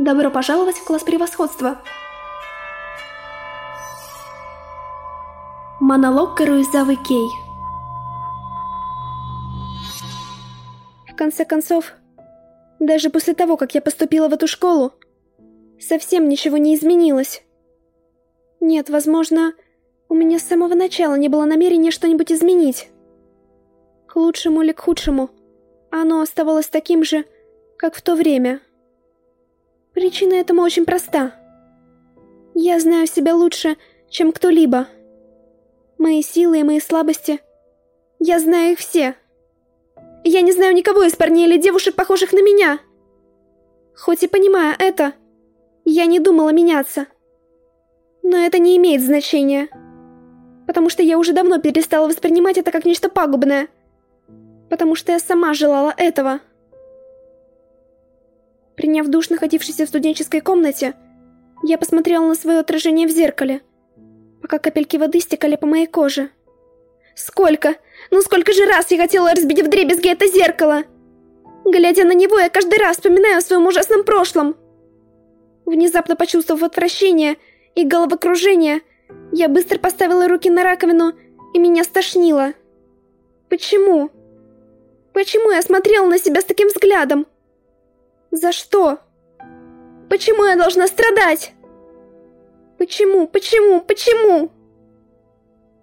Добро пожаловать в класс превосходства. Монолог Каруизавы Кей. В конце концов, даже после того, как я поступила в эту школу, совсем ничего не изменилось. Нет, возможно, у меня с самого начала не было намерения что-нибудь изменить. К лучшему или к худшему, оно оставалось таким же, как в то время. Причина этому очень проста. Я знаю себя лучше, чем кто-либо. Мои силы и мои слабости. Я знаю их все. Я не знаю никого из парней или девушек, похожих на меня. Хоть и понимая это, я не думала меняться. Но это не имеет значения. Потому что я уже давно перестала воспринимать это как нечто пагубное. Потому что я сама желала этого. Приняв душ, находившийся в студенческой комнате, я посмотрела на свое отражение в зеркале, пока капельки воды стекали по моей коже. Сколько? Ну сколько же раз я хотела разбить вдребезги это зеркало! Глядя на него, я каждый раз вспоминаю о своем ужасном прошлом. Внезапно почувствовав отвращение и головокружение, я быстро поставила руки на раковину, и меня стошнило. Почему? Почему я смотрела на себя с таким взглядом? За что? Почему я должна страдать? Почему, почему, почему?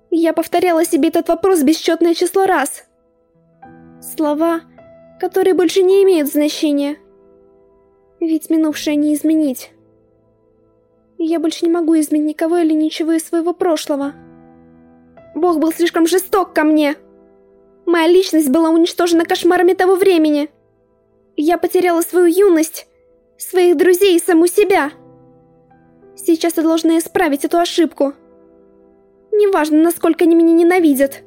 Я повторяла себе этот вопрос бесчетное число раз. Слова, которые больше не имеют значения. Ведь минувшее не изменить. Я больше не могу изменить никого или ничего из своего прошлого. Бог был слишком жесток ко мне. Моя личность была уничтожена кошмарами того времени. Я потеряла свою юность, своих друзей и саму себя. Сейчас я должна исправить эту ошибку. Неважно, насколько они меня ненавидят.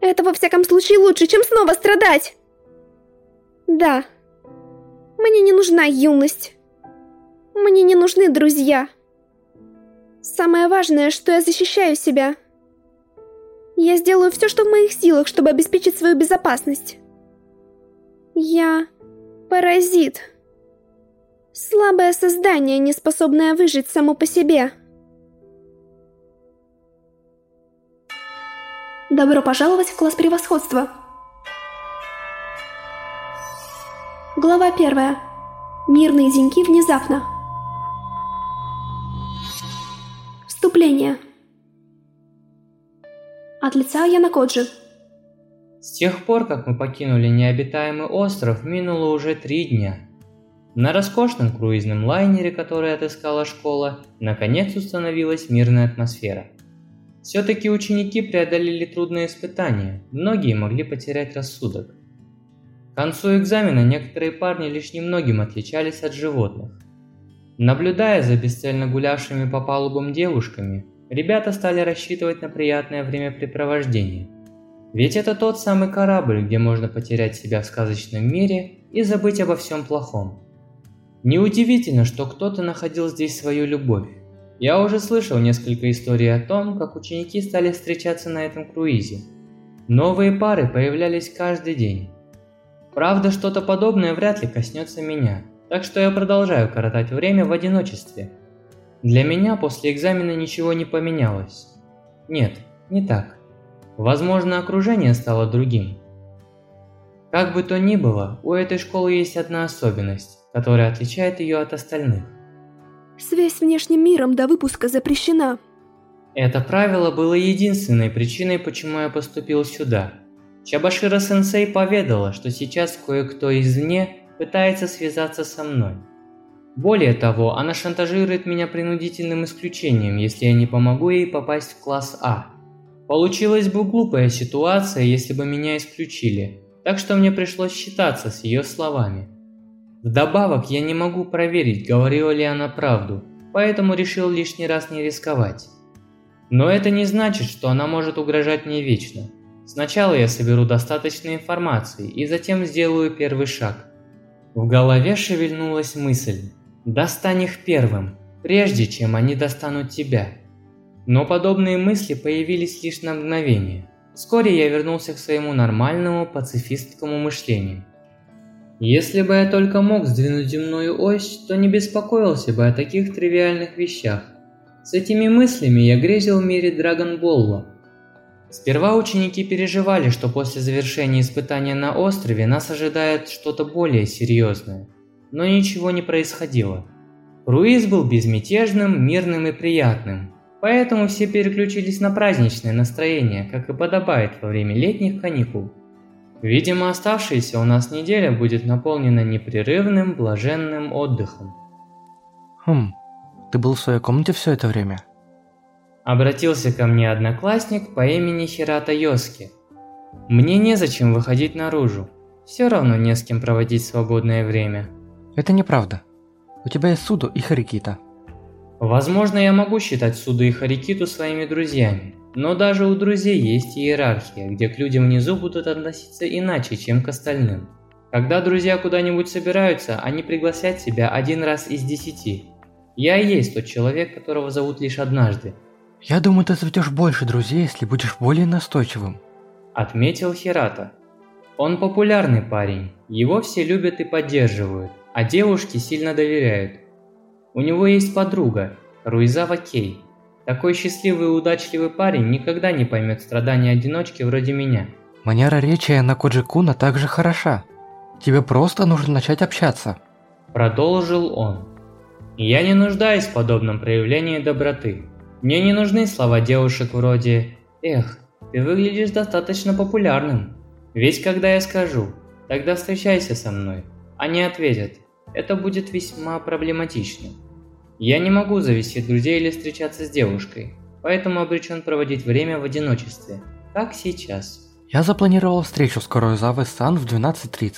Это во всяком случае лучше, чем снова страдать. Да. Мне не нужна юность. Мне не нужны друзья. Самое важное, что я защищаю себя. Я сделаю все, что в моих силах, чтобы обеспечить свою безопасность. Я Паразит. Слабое создание, не способное выжить само по себе. Добро пожаловать в класс превосходства. Глава первая. Мирные деньки внезапно. Вступление. От лица Янакоджи. С тех пор, как мы покинули необитаемый остров, минуло уже три дня. На роскошном круизном лайнере, который отыскала школа, наконец установилась мирная атмосфера. Все-таки ученики преодолели трудные испытания, многие могли потерять рассудок. К концу экзамена некоторые парни лишь немногим отличались от животных. Наблюдая за бесцельно гулявшими по палубам девушками, ребята стали рассчитывать на приятное времяпрепровождение – ведь это тот самый корабль, где можно потерять себя в сказочном мире и забыть обо всем плохом. Неудивительно, что кто-то находил здесь свою любовь. Я уже слышал несколько историй о том, как ученики стали встречаться на этом круизе. Новые пары появлялись каждый день. Правда, что-то подобное вряд ли коснется меня, так что я продолжаю коротать время в одиночестве. Для меня после экзамена ничего не поменялось. Нет, не так. Возможно, окружение стало другим. Как бы то ни было, у этой школы есть одна особенность, которая отличает ее от остальных. Связь с внешним миром до выпуска запрещена. Это правило было единственной причиной, почему я поступил сюда. Чабашира-сенсей поведала, что сейчас кое-кто извне пытается связаться со мной. Более того, она шантажирует меня принудительным исключением, если я не помогу ей попасть в класс А. Получилась бы глупая ситуация, если бы меня исключили, так что мне пришлось считаться с ее словами. Вдобавок, я не могу проверить, говорила ли она правду, поэтому решил лишний раз не рисковать. Но это не значит, что она может угрожать мне вечно. Сначала я соберу достаточно информации и затем сделаю первый шаг. В голове шевельнулась мысль. Достань их первым, прежде чем они достанут тебя. Но подобные мысли появились лишь на мгновение. Вскоре я вернулся к своему нормальному пацифистскому мышлению. Если бы я только мог сдвинуть земную ось, то не беспокоился бы о таких тривиальных вещах. С этими мыслями я грезил в мире Драгонболла. Сперва ученики переживали, что после завершения испытания на острове нас ожидает что-то более серьезное. Но ничего не происходило. Круиз был безмятежным, мирным и приятным. Поэтому все переключились на праздничное настроение, как и подобает во время летних каникул. Видимо, оставшаяся у нас неделя будет наполнена непрерывным, блаженным отдыхом. Хм, ты был в своей комнате все это время? Обратился ко мне одноклассник по имени Хирата Йоски. Мне незачем выходить наружу. Все равно не с кем проводить свободное время. Это неправда. У тебя есть Суду и Харикита. Возможно, я могу считать Суду и Харикиту своими друзьями, но даже у друзей есть иерархия, где к людям внизу будут относиться иначе, чем к остальным. Когда друзья куда-нибудь собираются, они пригласят себя один раз из десяти. Я и есть тот человек, которого зовут лишь однажды. Я думаю, ты заведешь больше друзей, если будешь более настойчивым. Отметил Хирата. Он популярный парень, его все любят и поддерживают, а девушки сильно доверяют. У него есть подруга, Руизава Кей. Такой счастливый и удачливый парень никогда не поймет страдания одиночки вроде меня. Манера речи Накоджи Куна также хороша. Тебе просто нужно начать общаться. Продолжил он. Я не нуждаюсь в подобном проявлении доброты. Мне не нужны слова девушек вроде «Эх, ты выглядишь достаточно популярным». Ведь когда я скажу «Тогда встречайся со мной», они ответят «Это будет весьма проблематично». Я не могу завести друзей или встречаться с девушкой, поэтому обречен проводить время в одиночестве, как сейчас. Я запланировал встречу с Короизавой Сан в 12.30,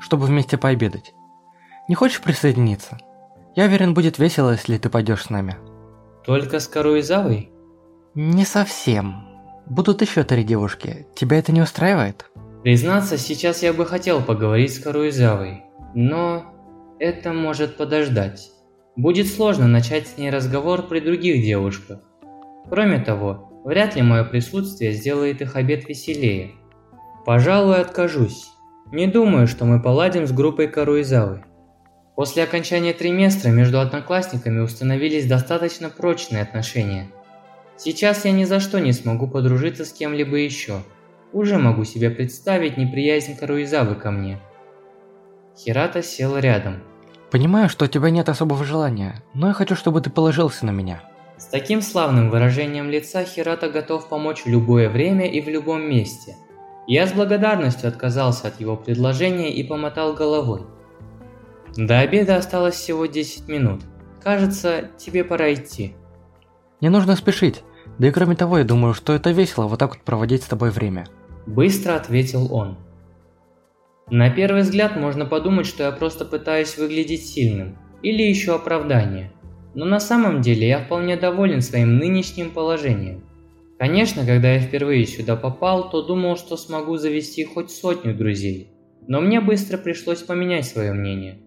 чтобы вместе пообедать. Не хочешь присоединиться? Я уверен, будет весело, если ты пойдешь с нами. Только с Короизавой? Не совсем. Будут еще три девушки. Тебя это не устраивает? Признаться, сейчас я бы хотел поговорить с Каруизавой, но это может подождать. Будет сложно начать с ней разговор при других девушках. Кроме того, вряд ли мое присутствие сделает их обед веселее. Пожалуй, откажусь. Не думаю, что мы поладим с группой Каруизавы. После окончания триместра между одноклассниками установились достаточно прочные отношения. Сейчас я ни за что не смогу подружиться с кем-либо еще. Уже могу себе представить неприязнь Каруизавы ко мне. Хирата сел рядом. Понимаю, что у тебя нет особого желания, но я хочу, чтобы ты положился на меня. С таким славным выражением лица Хирата готов помочь в любое время и в любом месте. Я с благодарностью отказался от его предложения и помотал головой. До обеда осталось всего 10 минут. Кажется, тебе пора идти. Не нужно спешить. Да и кроме того, я думаю, что это весело вот так вот проводить с тобой время. Быстро ответил он. На первый взгляд можно подумать, что я просто пытаюсь выглядеть сильным, или еще оправдание. Но на самом деле я вполне доволен своим нынешним положением. Конечно, когда я впервые сюда попал, то думал, что смогу завести хоть сотню друзей. Но мне быстро пришлось поменять свое мнение.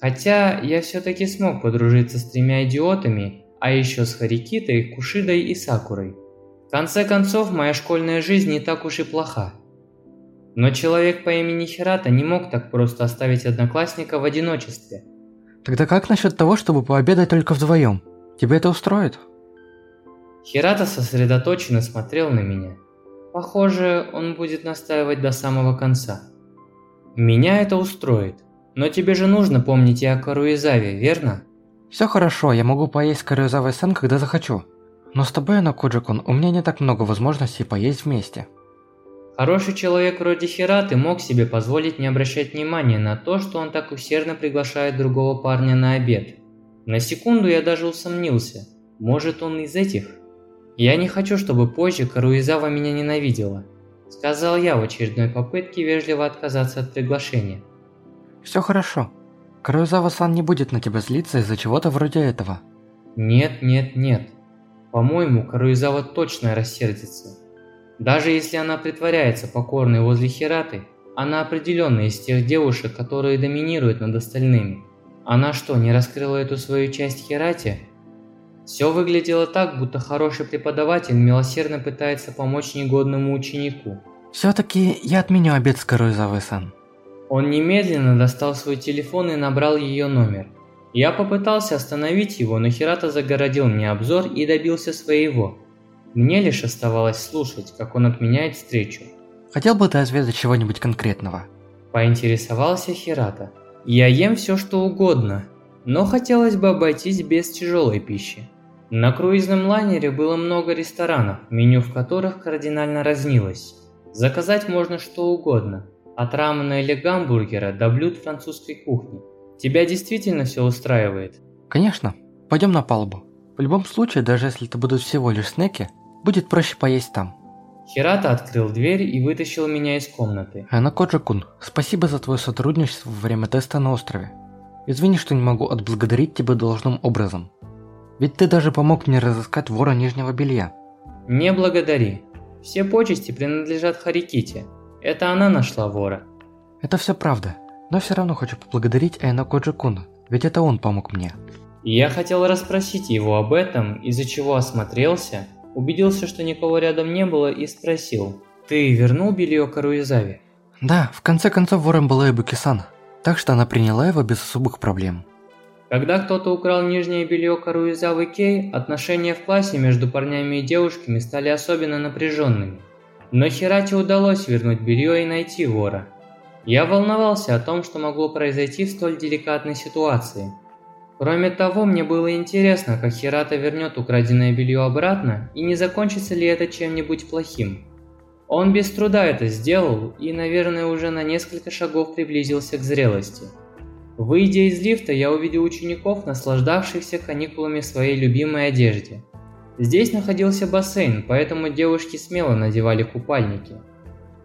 Хотя я все-таки смог подружиться с тремя идиотами, а еще с Харикитой, Кушидой и Сакурой. В конце концов, моя школьная жизнь не так уж и плоха. Но человек по имени Хирата не мог так просто оставить одноклассника в одиночестве. Тогда как насчет того, чтобы пообедать только вдвоем? Тебе это устроит? Хирата сосредоточенно смотрел на меня. Похоже, он будет настаивать до самого конца. Меня это устроит. Но тебе же нужно помнить и о Каруизаве, верно? Все хорошо, я могу поесть Каруизавой-сан, когда захочу. Но с тобой, Накуджикун, у меня не так много возможностей поесть вместе. Хороший человек вроде Хираты мог себе позволить не обращать внимания на то, что он так усердно приглашает другого парня на обед. На секунду я даже усомнился, может он из этих? Я не хочу, чтобы позже Каруизава меня ненавидела, сказал я в очередной попытке вежливо отказаться от приглашения. Все хорошо. Каруизава-сан не будет на тебя злиться из-за чего-то вроде этого. Нет, нет, нет. По-моему, Каруизава точно рассердится. Даже если она притворяется покорной возле Хираты, она определенно из тех девушек, которые доминируют над остальными. Она что, не раскрыла эту свою часть Хирате? Все выглядело так, будто хороший преподаватель милосердно пытается помочь негодному ученику. Все-таки я отменю обед с Каруизавой-сан. Он немедленно достал свой телефон и набрал ее номер. Я попытался остановить его, но Хирата загородил мне обзор и добился своего. Мне лишь оставалось слушать, как он отменяет встречу. Хотел бы ты отведать чего-нибудь конкретного? Поинтересовался Хирата. Я ем все что угодно, но хотелось бы обойтись без тяжелой пищи. На круизном лайнере было много ресторанов, меню в которых кардинально разнилось. Заказать можно что угодно, от рамена или гамбургера до блюд французской кухни. Тебя действительно все устраивает? Конечно. Пойдем на палубу. В любом случае, даже если это будут всего лишь снеки, будет проще поесть там. Хирата открыл дверь и вытащил меня из комнаты. Анакоджи-кун, спасибо за твое сотрудничество во время теста на острове. Извини, что не могу отблагодарить тебя должным образом. Ведь ты даже помог мне разыскать вора нижнего белья. Не благодари. Все почести принадлежат Хариките. Это она нашла вора. Это все правда. Но все равно хочу поблагодарить Айна Коджи-куна, ведь это он помог мне. Я хотел расспросить его об этом, из-за чего осмотрелся, убедился, что никого рядом не было и спросил. «Ты вернул белье Каруизаве?» Да, в конце концов вором была Эбуки-сан, так что она приняла его без особых проблем. Когда кто-то украл нижнее белье Каруизавы Кей, отношения в классе между парнями и девушками стали особенно напряженными. Но Хирате удалось вернуть белье и найти вора. Я волновался о том, что могло произойти в столь деликатной ситуации. Кроме того, мне было интересно, как Хирата вернет украденное белье обратно и не закончится ли это чем-нибудь плохим. Он без труда это сделал и, наверное, уже на несколько шагов приблизился к зрелости. Выйдя из лифта, я увидел учеников, наслаждавшихся каникулами в своей любимой одежде. Здесь находился бассейн, поэтому девушки смело надевали купальники.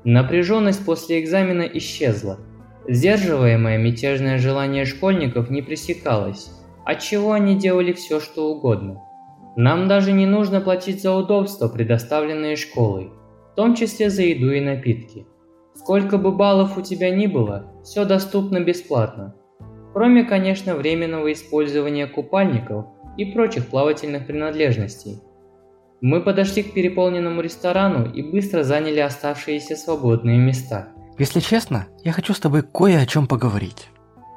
Напряженность после экзамена исчезла. Сдерживаемое мятежное желание школьников не пресекалось, отчего они делали все, что угодно. Нам даже не нужно платить за удобства, предоставленные школой, в том числе за еду и напитки. Сколько бы баллов у тебя ни было, все доступно бесплатно. Кроме, конечно, временного использования купальников и прочих плавательных принадлежностей. Мы подошли к переполненному ресторану и быстро заняли оставшиеся свободные места. Если честно, я хочу с тобой кое о чем поговорить.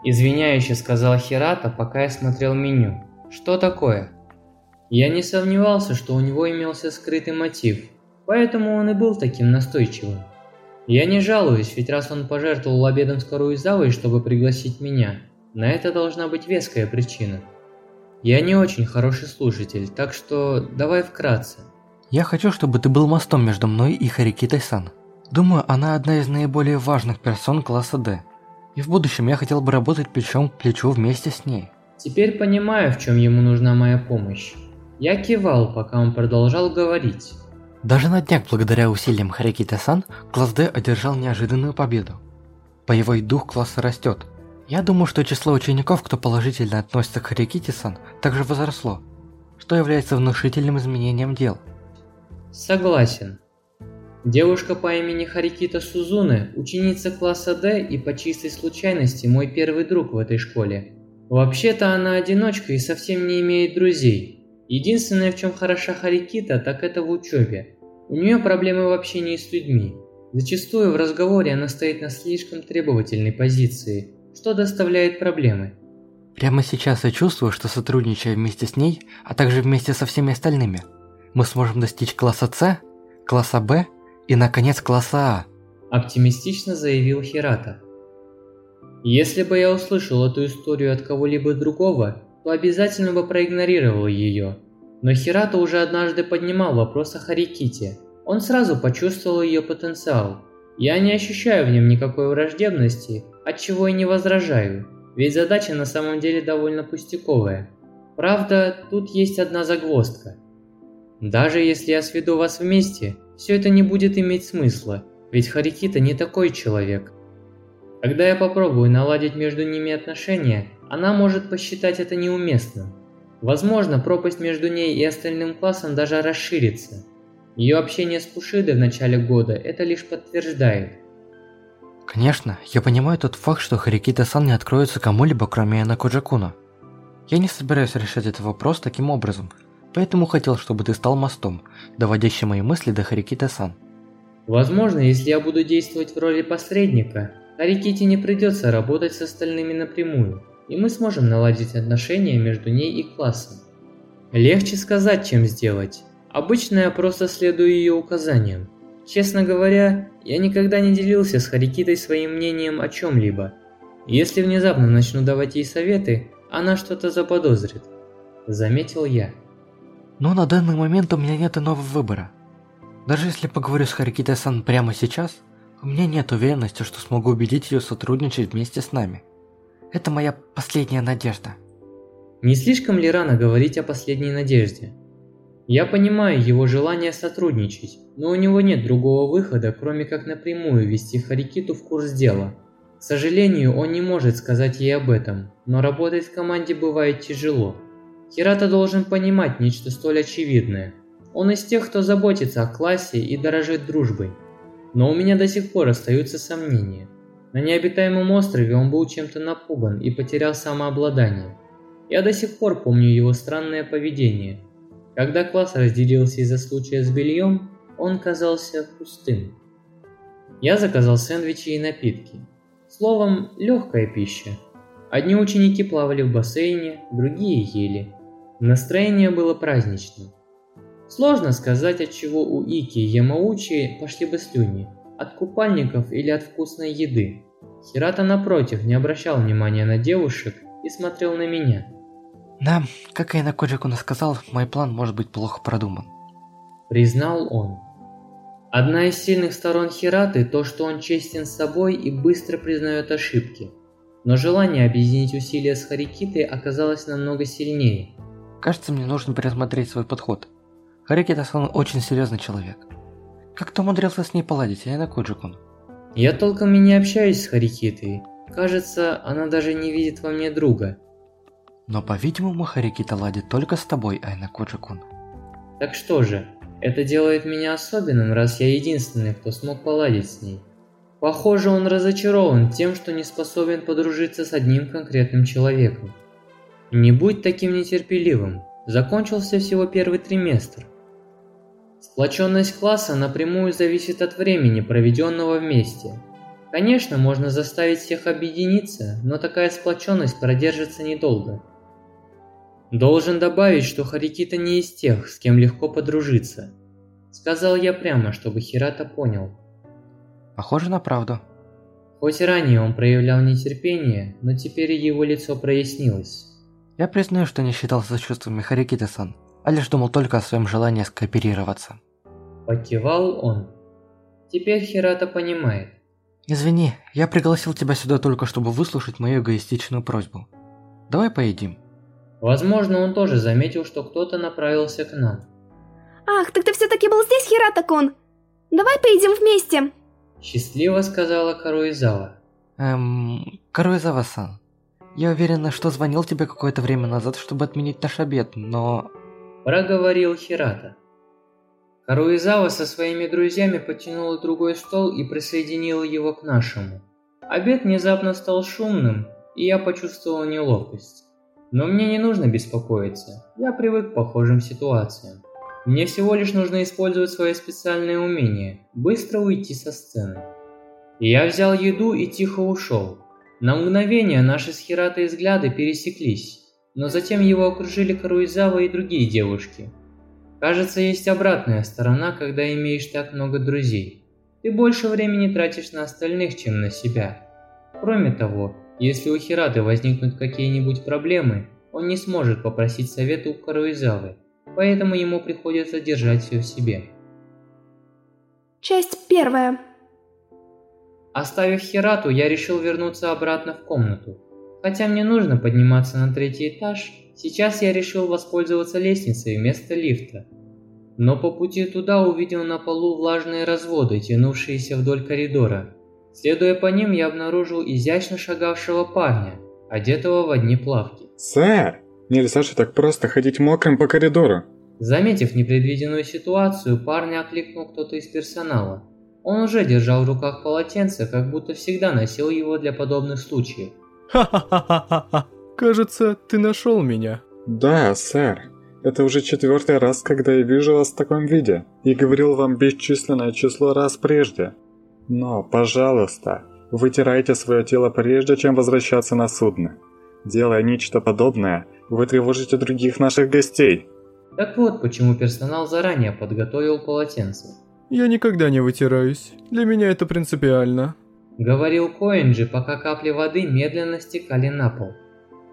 Извиняюще сказал Хирата, пока я смотрел меню. Что такое? Я не сомневался, что у него имелся скрытый мотив, поэтому он и был таким настойчивым. Я не жалуюсь, ведь раз он пожертвовал обедом с Каруизавой, чтобы пригласить меня, на это должна быть веская причина. Я не очень хороший слушатель, так что давай вкратце. Я хочу, чтобы ты был мостом между мной и Харикитой-сан. Думаю, она одна из наиболее важных персон класса D. И в будущем я хотел бы работать плечом к плечу вместе с ней. Теперь понимаю, в чем ему нужна моя помощь. Я кивал, пока он продолжал говорить. Даже на днях, благодаря усилиям Харикита-сан, класс D одержал неожиданную победу. Боевой дух класса растет, я думаю, что число учеников, кто положительно относится к Харикити-сан, также возросло, что является внушительным изменением дел. Согласен. Девушка по имени Харикита Сузуны, ученица класса D и по чистой случайности мой первый друг в этой школе. Вообще-то она одиночка и совсем не имеет друзей. Единственное, в чем хороша Харикита, так это в учебе. У нее проблемы в общении с людьми. Зачастую в разговоре она стоит на слишком требовательной позиции, что доставляет проблемы. Прямо сейчас я чувствую, что сотрудничая вместе с ней, а также вместе со всеми остальными, мы сможем достичь класса С, класса Б и, наконец, класса А. Оптимистично заявил Хирата. Если бы я услышал эту историю от кого-либо другого, то обязательно бы проигнорировал ее. Но Хирата уже однажды поднимал вопрос о Хариките. Он сразу почувствовал ее потенциал. Я не ощущаю в нем никакой враждебности, отчего и не возражаю, ведь задача на самом деле довольно пустяковая. Правда, тут есть одна загвоздка. Даже если я сведу вас вместе, все это не будет иметь смысла, ведь Харикита не такой человек. Когда я попробую наладить между ними отношения, она может посчитать это неуместным. Возможно, пропасть между ней и остальным классом даже расширится. Ее общение с Кушидой в начале года это лишь подтверждает. Конечно, я понимаю тот факт, что Харикита-сан не откроется кому-либо, кроме Яна Коджакуна. Я не собираюсь решать этот вопрос таким образом, поэтому хотел, чтобы ты стал мостом, доводящим мои мысли до Харикита-сан. Возможно, если я буду действовать в роли посредника, Харикити не придется работать с остальными напрямую, и мы сможем наладить отношения между ней и классом. Легче сказать, чем сделать. Обычно я просто следую ее указаниям. Честно говоря, я никогда не делился с Харикитой своим мнением о чем-либо. Если внезапно начну давать ей советы, она что-то заподозрит. Заметил я. Но на данный момент у меня нет иного выбора. Даже если поговорю с Харикитой-сан прямо сейчас, у меня нет уверенности, что смогу убедить ее сотрудничать вместе с нами. Это моя последняя надежда. Не слишком ли рано говорить о последней надежде? Я понимаю его желание сотрудничать, но у него нет другого выхода, кроме как напрямую ввести Харикиту в курс дела. К сожалению, он не может сказать ей об этом, но работать в команде бывает тяжело. Хирата должен понимать нечто столь очевидное. Он из тех, кто заботится о классе и дорожит дружбой. Но у меня до сих пор остаются сомнения. На необитаемом острове он был чем-то напуган и потерял самообладание. Я до сих пор помню его странное поведение. Когда класс разделился из-за случая с бельем, он казался пустым. Я заказал сэндвичи и напитки. Словом, легкая пища. Одни ученики плавали в бассейне, другие ели. Настроение было праздничным. Сложно сказать, от чего у Ики и Ямаучи пошли бы слюни. От купальников или от вкусной еды. Хирата, напротив, не обращал внимания на девушек и смотрел на меня. Да, как Айна Коджикуна сказал, мой план может быть плохо продуман. Признал он. Одна из сильных сторон Хираты то, что он честен с собой и быстро признает ошибки. Но желание объединить усилия с Харикитой оказалось намного сильнее. Кажется, мне нужно пересмотреть свой подход. Харикита-сан очень серьезный человек. Как ты умудрился с ней поладить, Айна Коджикун? Я толком и не общаюсь с Харикитой. Кажется, она даже не видит во мне друга. Но, по-видимому, Харикита ладит только с тобой, Айна Коджикун. Так что же, это делает меня особенным, раз я единственный, кто смог поладить с ней. Похоже, он разочарован тем, что не способен подружиться с одним конкретным человеком. Не будь таким нетерпеливым. Закончился всего первый триместр. Сплоченность класса напрямую зависит от времени, проведенного вместе. Конечно, можно заставить всех объединиться, но такая сплоченность продержится недолго. Должен добавить, что Харикита не из тех, с кем легко подружиться. Сказал я прямо, чтобы Хирата понял. Похоже на правду. Хоть ранее он проявлял нетерпение, но теперь его лицо прояснилось. Я признаю, что не считался чувствами Харикита-сан, а лишь думал только о своем желании скооперироваться. Покивал он. Теперь Хирата понимает. Извини, я пригласил тебя сюда только чтобы выслушать мою эгоистичную просьбу. Давай поедим. Возможно, он тоже заметил, что кто-то направился к нам. Ах, так ты все-таки был здесь, Хирата-кун? Давай поедим вместе. Счастливо сказала Каруизава. Эм, Каруизава-сан, я уверена, что звонил тебе какое-то время назад, чтобы отменить наш обед, но... Проговорил Хирата. Каруизава со своими друзьями подтянула другой стол и присоединила его к нашему. Обед внезапно стал шумным, и я почувствовал неловкость. Но мне не нужно беспокоиться, я привык к похожим ситуациям. Мне всего лишь нужно использовать свое специальное умение – быстро уйти со сцены. Я взял еду и тихо ушел. На мгновение наши с Хиратой взгляды пересеклись, но затем его окружили Каруизава и другие девушки. Кажется, есть обратная сторона, когда имеешь так много друзей. Ты больше времени тратишь на остальных, чем на себя. Кроме того, если у Хираты возникнут какие-нибудь проблемы, он не сможет попросить совета у Каруизавы, поэтому ему приходится держать все в себе. Часть первая. Оставив Хирату, я решил вернуться обратно в комнату. Хотя мне нужно подниматься на третий этаж, сейчас я решил воспользоваться лестницей вместо лифта. Но по пути туда увидел на полу влажные разводы, тянувшиеся вдоль коридора. Следуя по ним, я обнаружил изящно шагавшего парня, одетого в одни плавки. «Сэр, нельзя же так просто ходить мокрым по коридору!» Заметив непредвиденную ситуацию, парня окликнул кто-то из персонала. Он уже держал в руках полотенце, как будто всегда носил его для подобных случаев. Ха-ха-ха-ха-ха! Кажется, ты нашел меня. «Да, сэр. Это уже четвертый раз, когда я вижу вас в таком виде, и говорил вам бесчисленное число раз прежде. Но, пожалуйста, Вытирайте свое тело прежде, чем возвращаться на судно. Делая нечто подобное, вы тревожите других наших гостей. Так вот, почему персонал заранее подготовил полотенце. Я никогда не вытираюсь. Для меня это принципиально. Говорил Коэнджи, пока капли воды медленно стекали на пол.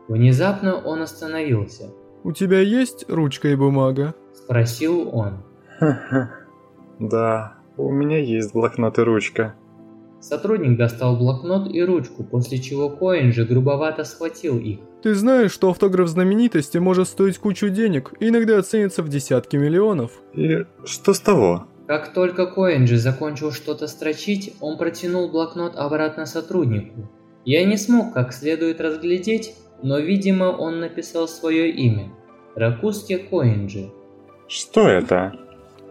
Внезапно он остановился. У тебя есть ручка и бумага? Спросил он. Ха-ха. Да, у меня есть блокнот и ручка. Сотрудник достал блокнот и ручку, после чего Коэнджи грубовато схватил их. Ты знаешь, что автограф знаменитости может стоить кучу денег и иногда оценится в десятки миллионов? И что с того? Как только Коэнджи закончил что-то строчить, он протянул блокнот обратно сотруднику. Я не смог как следует разглядеть, но, видимо, он написал свое имя. Ракуске Коэнджи. Что это?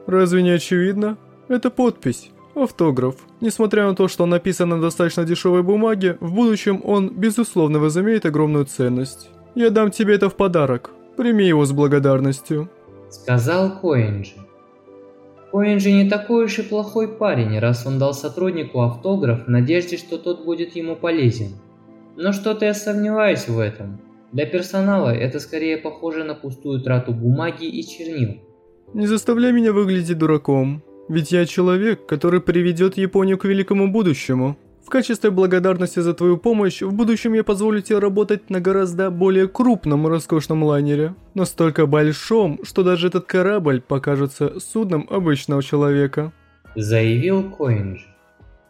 Разве не очевидно? Это подпись. Автограф. Несмотря на то, что он написан на достаточно дешевой бумаге, в будущем он, безусловно, возымеет огромную ценность. Я дам тебе это в подарок. Прими его с благодарностью. Сказал Коэнджи. Коэнджи не такой уж и плохой парень, раз он дал сотруднику автограф в надежде, что тот будет ему полезен. Но что-то я сомневаюсь в этом. Для персонала это скорее похоже на пустую трату бумаги и чернил. Не заставляй меня выглядеть дураком. Ведь я человек, который приведет Японию к великому будущему. В качестве благодарности за твою помощь, в будущем я позволю тебе работать на гораздо более крупном роскошном лайнере. Настолько большом, что даже этот корабль покажется судном обычного человека. Заявил Коинджи.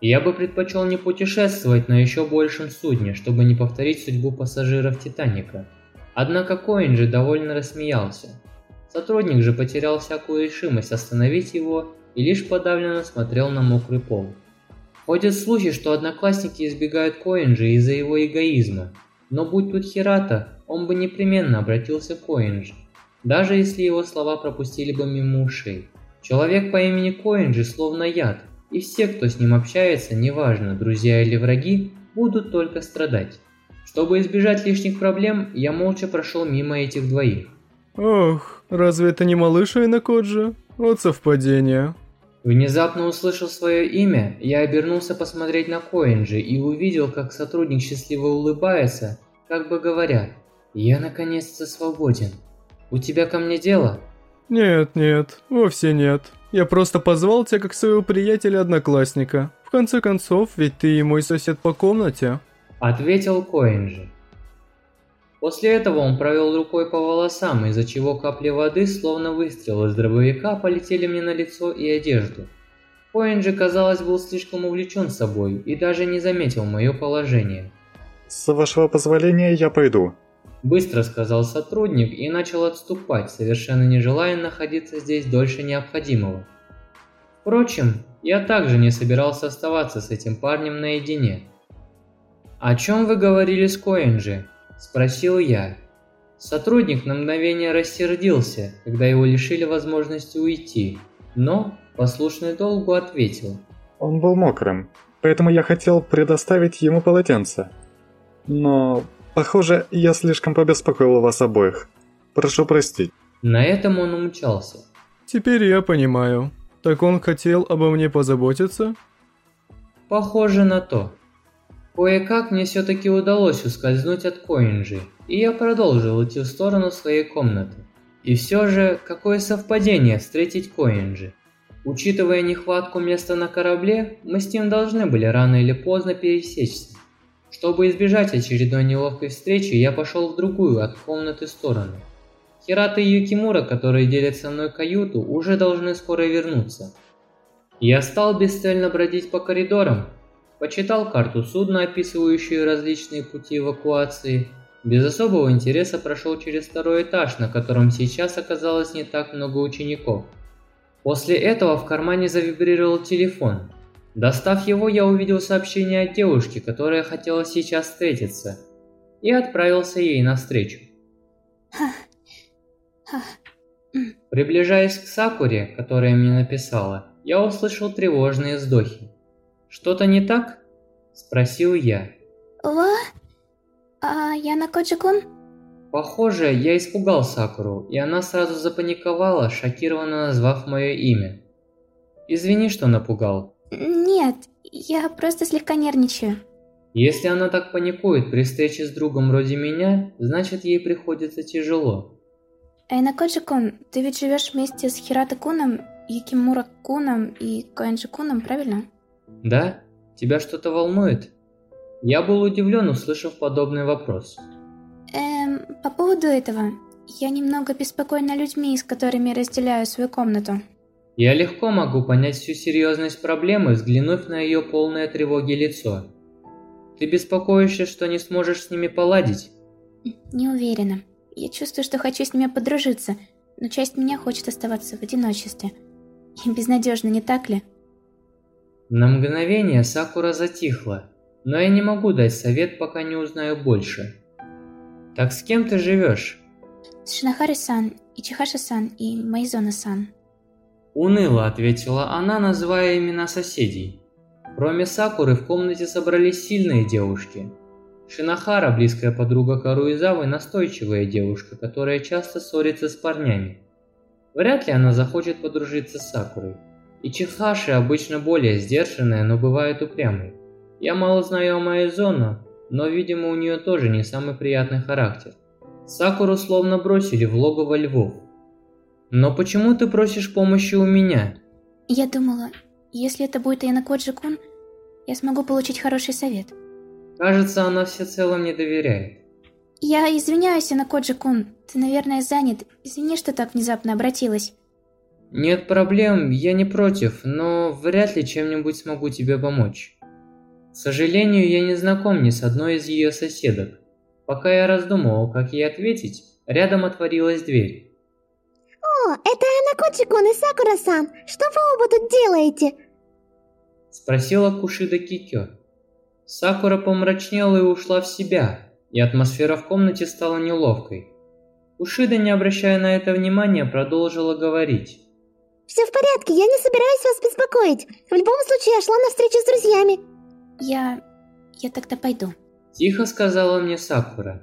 Я бы предпочел не путешествовать на еще большем судне, чтобы не повторить судьбу пассажиров Титаника. Однако Коинджи довольно рассмеялся. Сотрудник же потерял всякую решимость остановить его и лишь подавленно смотрел на мокрый пол. Ходят слухи, что одноклассники избегают Коинджи из-за его эгоизма, но будь тут Хирата, он бы непременно обратился к Коинджи, даже если его слова пропустили бы мимо ушей. Человек по имени Коинджи словно яд, и все, кто с ним общается, неважно, друзья или враги, будут только страдать. Чтобы избежать лишних проблем, я молча прошел мимо этих двоих. Ох, разве это не малыш Айнакоджи? Вот совпадение. Внезапно услышав свое имя, я обернулся посмотреть на Коинджи и увидел, как сотрудник счастливо улыбается, как бы говоря, «Я наконец-то свободен. У тебя ко мне дело?» Нет, нет, вовсе нет. Я просто позвал тебя как своего приятеля-одноклассника. В конце концов, ведь ты и мой сосед по комнате. Ответил Коинджи. После этого он провел рукой по волосам, из-за чего капли воды, словно выстрел из дробовика, полетели мне на лицо и одежду. Коинджи, казалось, был слишком увлечен собой и даже не заметил мое положение. С вашего позволения я пойду. Быстро сказал сотрудник и начал отступать, совершенно не желая находиться здесь дольше необходимого. Впрочем, я также не собирался оставаться с этим парнем наедине. «О чем вы говорили с Коинджи?» Спросил я. Сотрудник на мгновение рассердился, когда его лишили возможности уйти, но, послушный долгу, ответил. Он был мокрым, поэтому я хотел предоставить ему полотенце. Но, похоже, я слишком побеспокоил вас обоих. Прошу простить. На этом он умчался. Теперь я понимаю. Так он хотел обо мне позаботиться? Похоже на то. Кое-как мне все-таки удалось ускользнуть от Коинджи, и я продолжил идти в сторону своей комнаты. И все же, какое совпадение встретить Коинджи. Учитывая нехватку места на корабле, мы с ним должны были рано или поздно пересечься. Чтобы избежать очередной неловкой встречи, я пошел в другую от комнаты сторону. Хирата и Юкимура, которые делят со мной каюту, уже должны скоро вернуться. Я стал бесцельно бродить по коридорам, почитал карту судна, описывающую различные пути эвакуации. Без особого интереса прошел через второй этаж, на котором сейчас оказалось не так много учеников. После этого в кармане завибрировал телефон. Достав его, я увидел сообщение от девушки, которая хотела сейчас встретиться, и отправился ей навстречу. Приближаясь к Сакуре, которая мне написала, я услышал тревожные вздохи. «Что-то не так?» – спросил я. Ва? А, Янакоджи-кун? Похоже, я испугал Сакуру, и она сразу запаниковала, шокированно назвав мое имя. Извини, что напугал. Нет, я просто слегка нервничаю. Если она так паникует при встрече с другом вроде меня, значит ей приходится тяжело. Эйнакоджи-кун, ты ведь живешь вместе с Хирата-куном, Юкимура-куном и Коэнджи-куном, правильно? Да? Тебя что-то волнует? Я был удивлен, услышав подобный вопрос. Эм, по поводу этого, я немного беспокоена людьми, с которыми разделяю свою комнату. Я легко могу понять всю серьезность проблемы, взглянув на ее полное тревоги лицо. Ты беспокоишься, что не сможешь с ними поладить? Не уверена. Я чувствую, что хочу с ними подружиться, но часть меня хочет оставаться в одиночестве. И безнадежно, не так ли? На мгновение Сакура затихла, но я не могу дать совет, пока не узнаю больше. Так с кем ты живешь? С Шинахари-сан, Ичихаши-сан и Майзона-сан. Уныло ответила она, называя имена соседей. Кроме Сакуры в комнате собрались сильные девушки. Шинахара, близкая подруга Каруизавы, настойчивая девушка, которая часто ссорится с парнями. Вряд ли она захочет подружиться с Сакурой. Ичихаши обычно более сдержанная, но бывает упрямой. Я мало знаю о Майзоно, но, видимо, у нее тоже не самый приятный характер. Сакуру словно бросили в логово львов. Но почему ты просишь помощи у меня? Я думала, если это будет Янакоджи-кун, я смогу получить хороший совет. Кажется, она всецело мне доверяет. Я извиняюсь, Янакоджи-кун, ты, наверное, занят. Извини, что так внезапно обратилась. Нет проблем, я не против, но вряд ли чем-нибудь смогу тебе помочь. К сожалению, я не знаком ни с одной из ее соседок. Пока я раздумывал, как ей ответить, рядом отворилась дверь. О, это Анакочи-кун и Сакура-сан. Что вы оба тут делаете? Спросила Кушида Кикё. Сакура помрачнела и ушла в себя, и атмосфера в комнате стала неловкой. Кушида, не обращая на это внимания, продолжила говорить. Все в порядке, я не собираюсь вас беспокоить. В любом случае, я шла на встречу с друзьями. Я... я тогда пойду. Тихо сказала мне Сакура.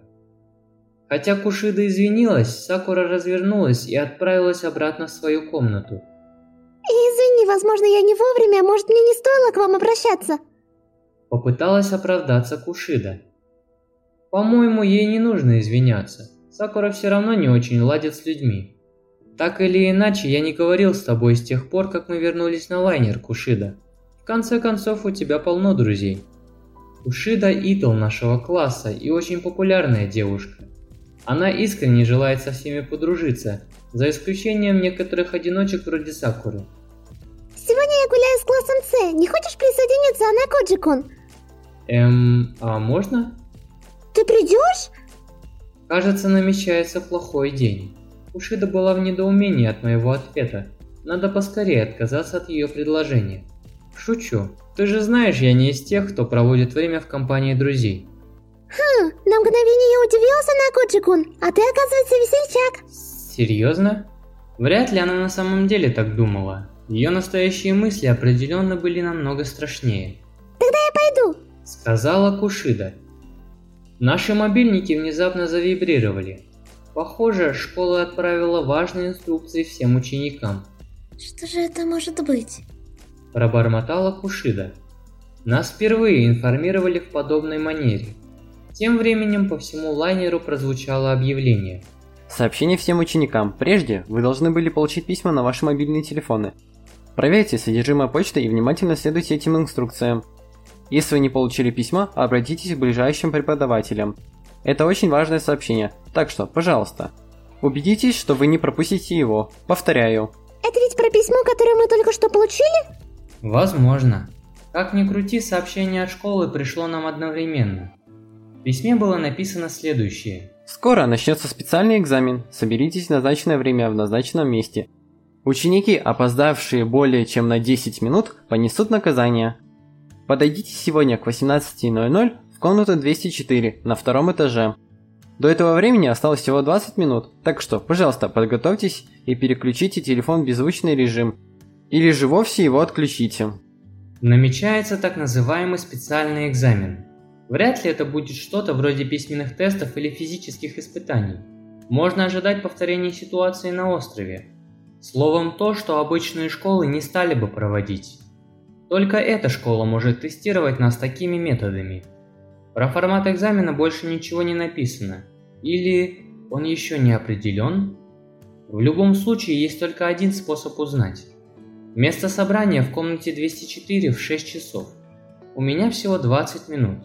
Хотя Кушида извинилась, Сакура развернулась и отправилась обратно в свою комнату. Извини, возможно, я не вовремя, может, мне не стоило к вам обращаться? Попыталась оправдаться Кушида. По-моему, ей не нужно извиняться. Сакура все равно не очень ладит с людьми. Так или иначе, я не говорил с тобой с тех пор, как мы вернулись на лайнер, Кушида. В конце концов, у тебя полно друзей. Кушида идол нашего класса и очень популярная девушка. Она искренне желает со всеми подружиться, за исключением некоторых одиночек вроде Сакуры. Сегодня я гуляю с классом С. Не хочешь присоединиться, Анакоджи-кун? Эм, а можно? Ты придешь? Кажется, намечается плохой день. Ушида была в недоумении от моего ответа. Надо поскорее отказаться от ее предложения. Шучу. Ты же знаешь, я не из тех, кто проводит время в компании друзей. Хм, на мгновение я удивился, Накоджи-кун, а ты, оказывается, весельчак. Серьезно? Вряд ли она на самом деле так думала. Ее настоящие мысли определенно были намного страшнее. Тогда я пойду. Сказала Кушида. Наши мобильники внезапно завибрировали. Похоже, школа отправила важные инструкции всем ученикам. Что же это может быть? Пробормотала Кушида. Нас впервые информировали в подобной манере. Тем временем по всему лайнеру прозвучало объявление. Сообщение всем ученикам. Прежде вы должны были получить письма на ваши мобильные телефоны. Проверьте содержимое почты и внимательно следуйте этим инструкциям. Если вы не получили письма, обратитесь к ближайшим преподавателям. Это очень важное сообщение, так что, пожалуйста, убедитесь, что вы не пропустите его. Повторяю. Это ведь про письмо, которое мы только что получили? Возможно. Как ни крути, сообщение от школы пришло нам одновременно. В письме было написано следующее. Скоро начнется специальный экзамен. Соберитесь в назначенное время в назначенном месте. Ученики, опоздавшие более чем на 10 минут, понесут наказание. Подойдите сегодня к 18.00 в комнату 204 на втором этаже. До этого времени осталось всего 20 минут, так что, пожалуйста, подготовьтесь и переключите телефон в беззвучный режим. Или же вовсе его отключите. Намечается так называемый специальный экзамен. Вряд ли это будет что-то вроде письменных тестов или физических испытаний. Можно ожидать повторения ситуации на острове. Словом, то, что обычные школы не стали бы проводить. Только эта школа может тестировать нас такими методами. Про формат экзамена больше ничего не написано. Или он еще не определен? В любом случае есть только один способ узнать. Место собрания в комнате 204 в 6 часов. У меня всего 20 минут.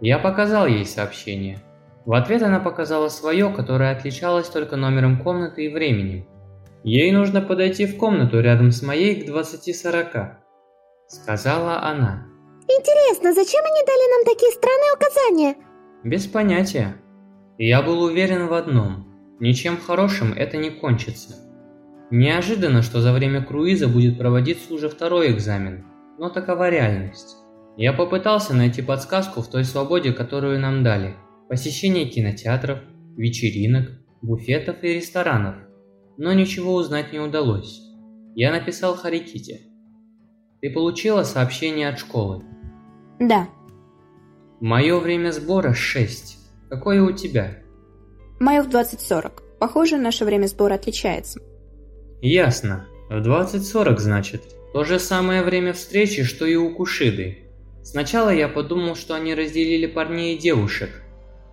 Я показал ей сообщение. В ответ она показала свое, которое отличалось только номером комнаты и временем. Ей нужно подойти в комнату рядом с моей к 20.40. Сказала она. Интересно, зачем они дали нам такие странные указания? Без понятия. Я был уверен в одном. Ничем хорошим это не кончится. Неожиданно, что за время круиза будет проводиться уже второй экзамен, но такова реальность. Я попытался найти подсказку в той свободе, которую нам дали. Посещение кинотеатров, вечеринок, буфетов и ресторанов. Но ничего узнать не удалось. Я написал Хариките. Ты получила сообщение от школы? Да. Мое время сбора 6. Какое у тебя? Мое в 20.40. Похоже, наше время сбора отличается. Ясно. В 20.40, значит. То же самое время встречи, что и у Кушиды. Сначала я подумал, что они разделили парней и девушек.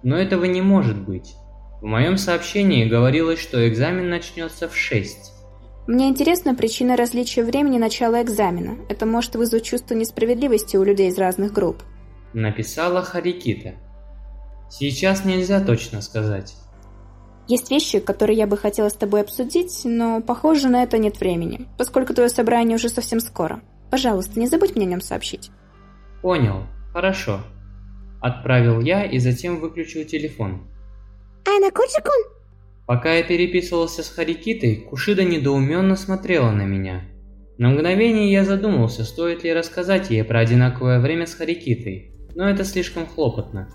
Но этого не может быть. В моем сообщении говорилось, что экзамен начнется в 6. Мне интересна причина различия времени начала экзамена. Это может вызвать чувство несправедливости у людей из разных групп. Написала Харикита. Сейчас нельзя точно сказать. Есть вещи, которые я бы хотела с тобой обсудить, но, похоже, на это нет времени, поскольку твое собрание уже совсем скоро. Пожалуйста, не забудь мне о нем сообщить. Понял. Хорошо. Отправил я и затем выключил телефон. Айна Коджикун? Пока я переписывался с Харикитой, Кушида недоуменно смотрела на меня. На мгновение я задумался, стоит ли рассказать ей про одинаковое время с Харикитой, но это слишком хлопотно.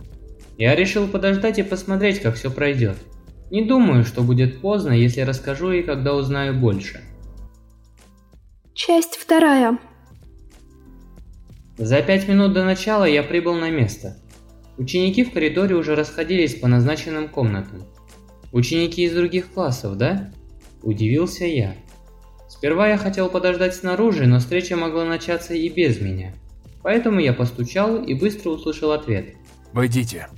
Я решил подождать и посмотреть, как все пройдет. Не думаю, что будет поздно, если расскажу ей, когда узнаю больше. Часть вторая. За пять минут до начала я прибыл на место. Ученики в коридоре уже расходились по назначенным комнатам. Ученики из других классов, да? Удивился я. Сперва я хотел подождать снаружи, но встреча могла начаться и без меня. Поэтому я постучал и быстро услышал ответ. «Войдите».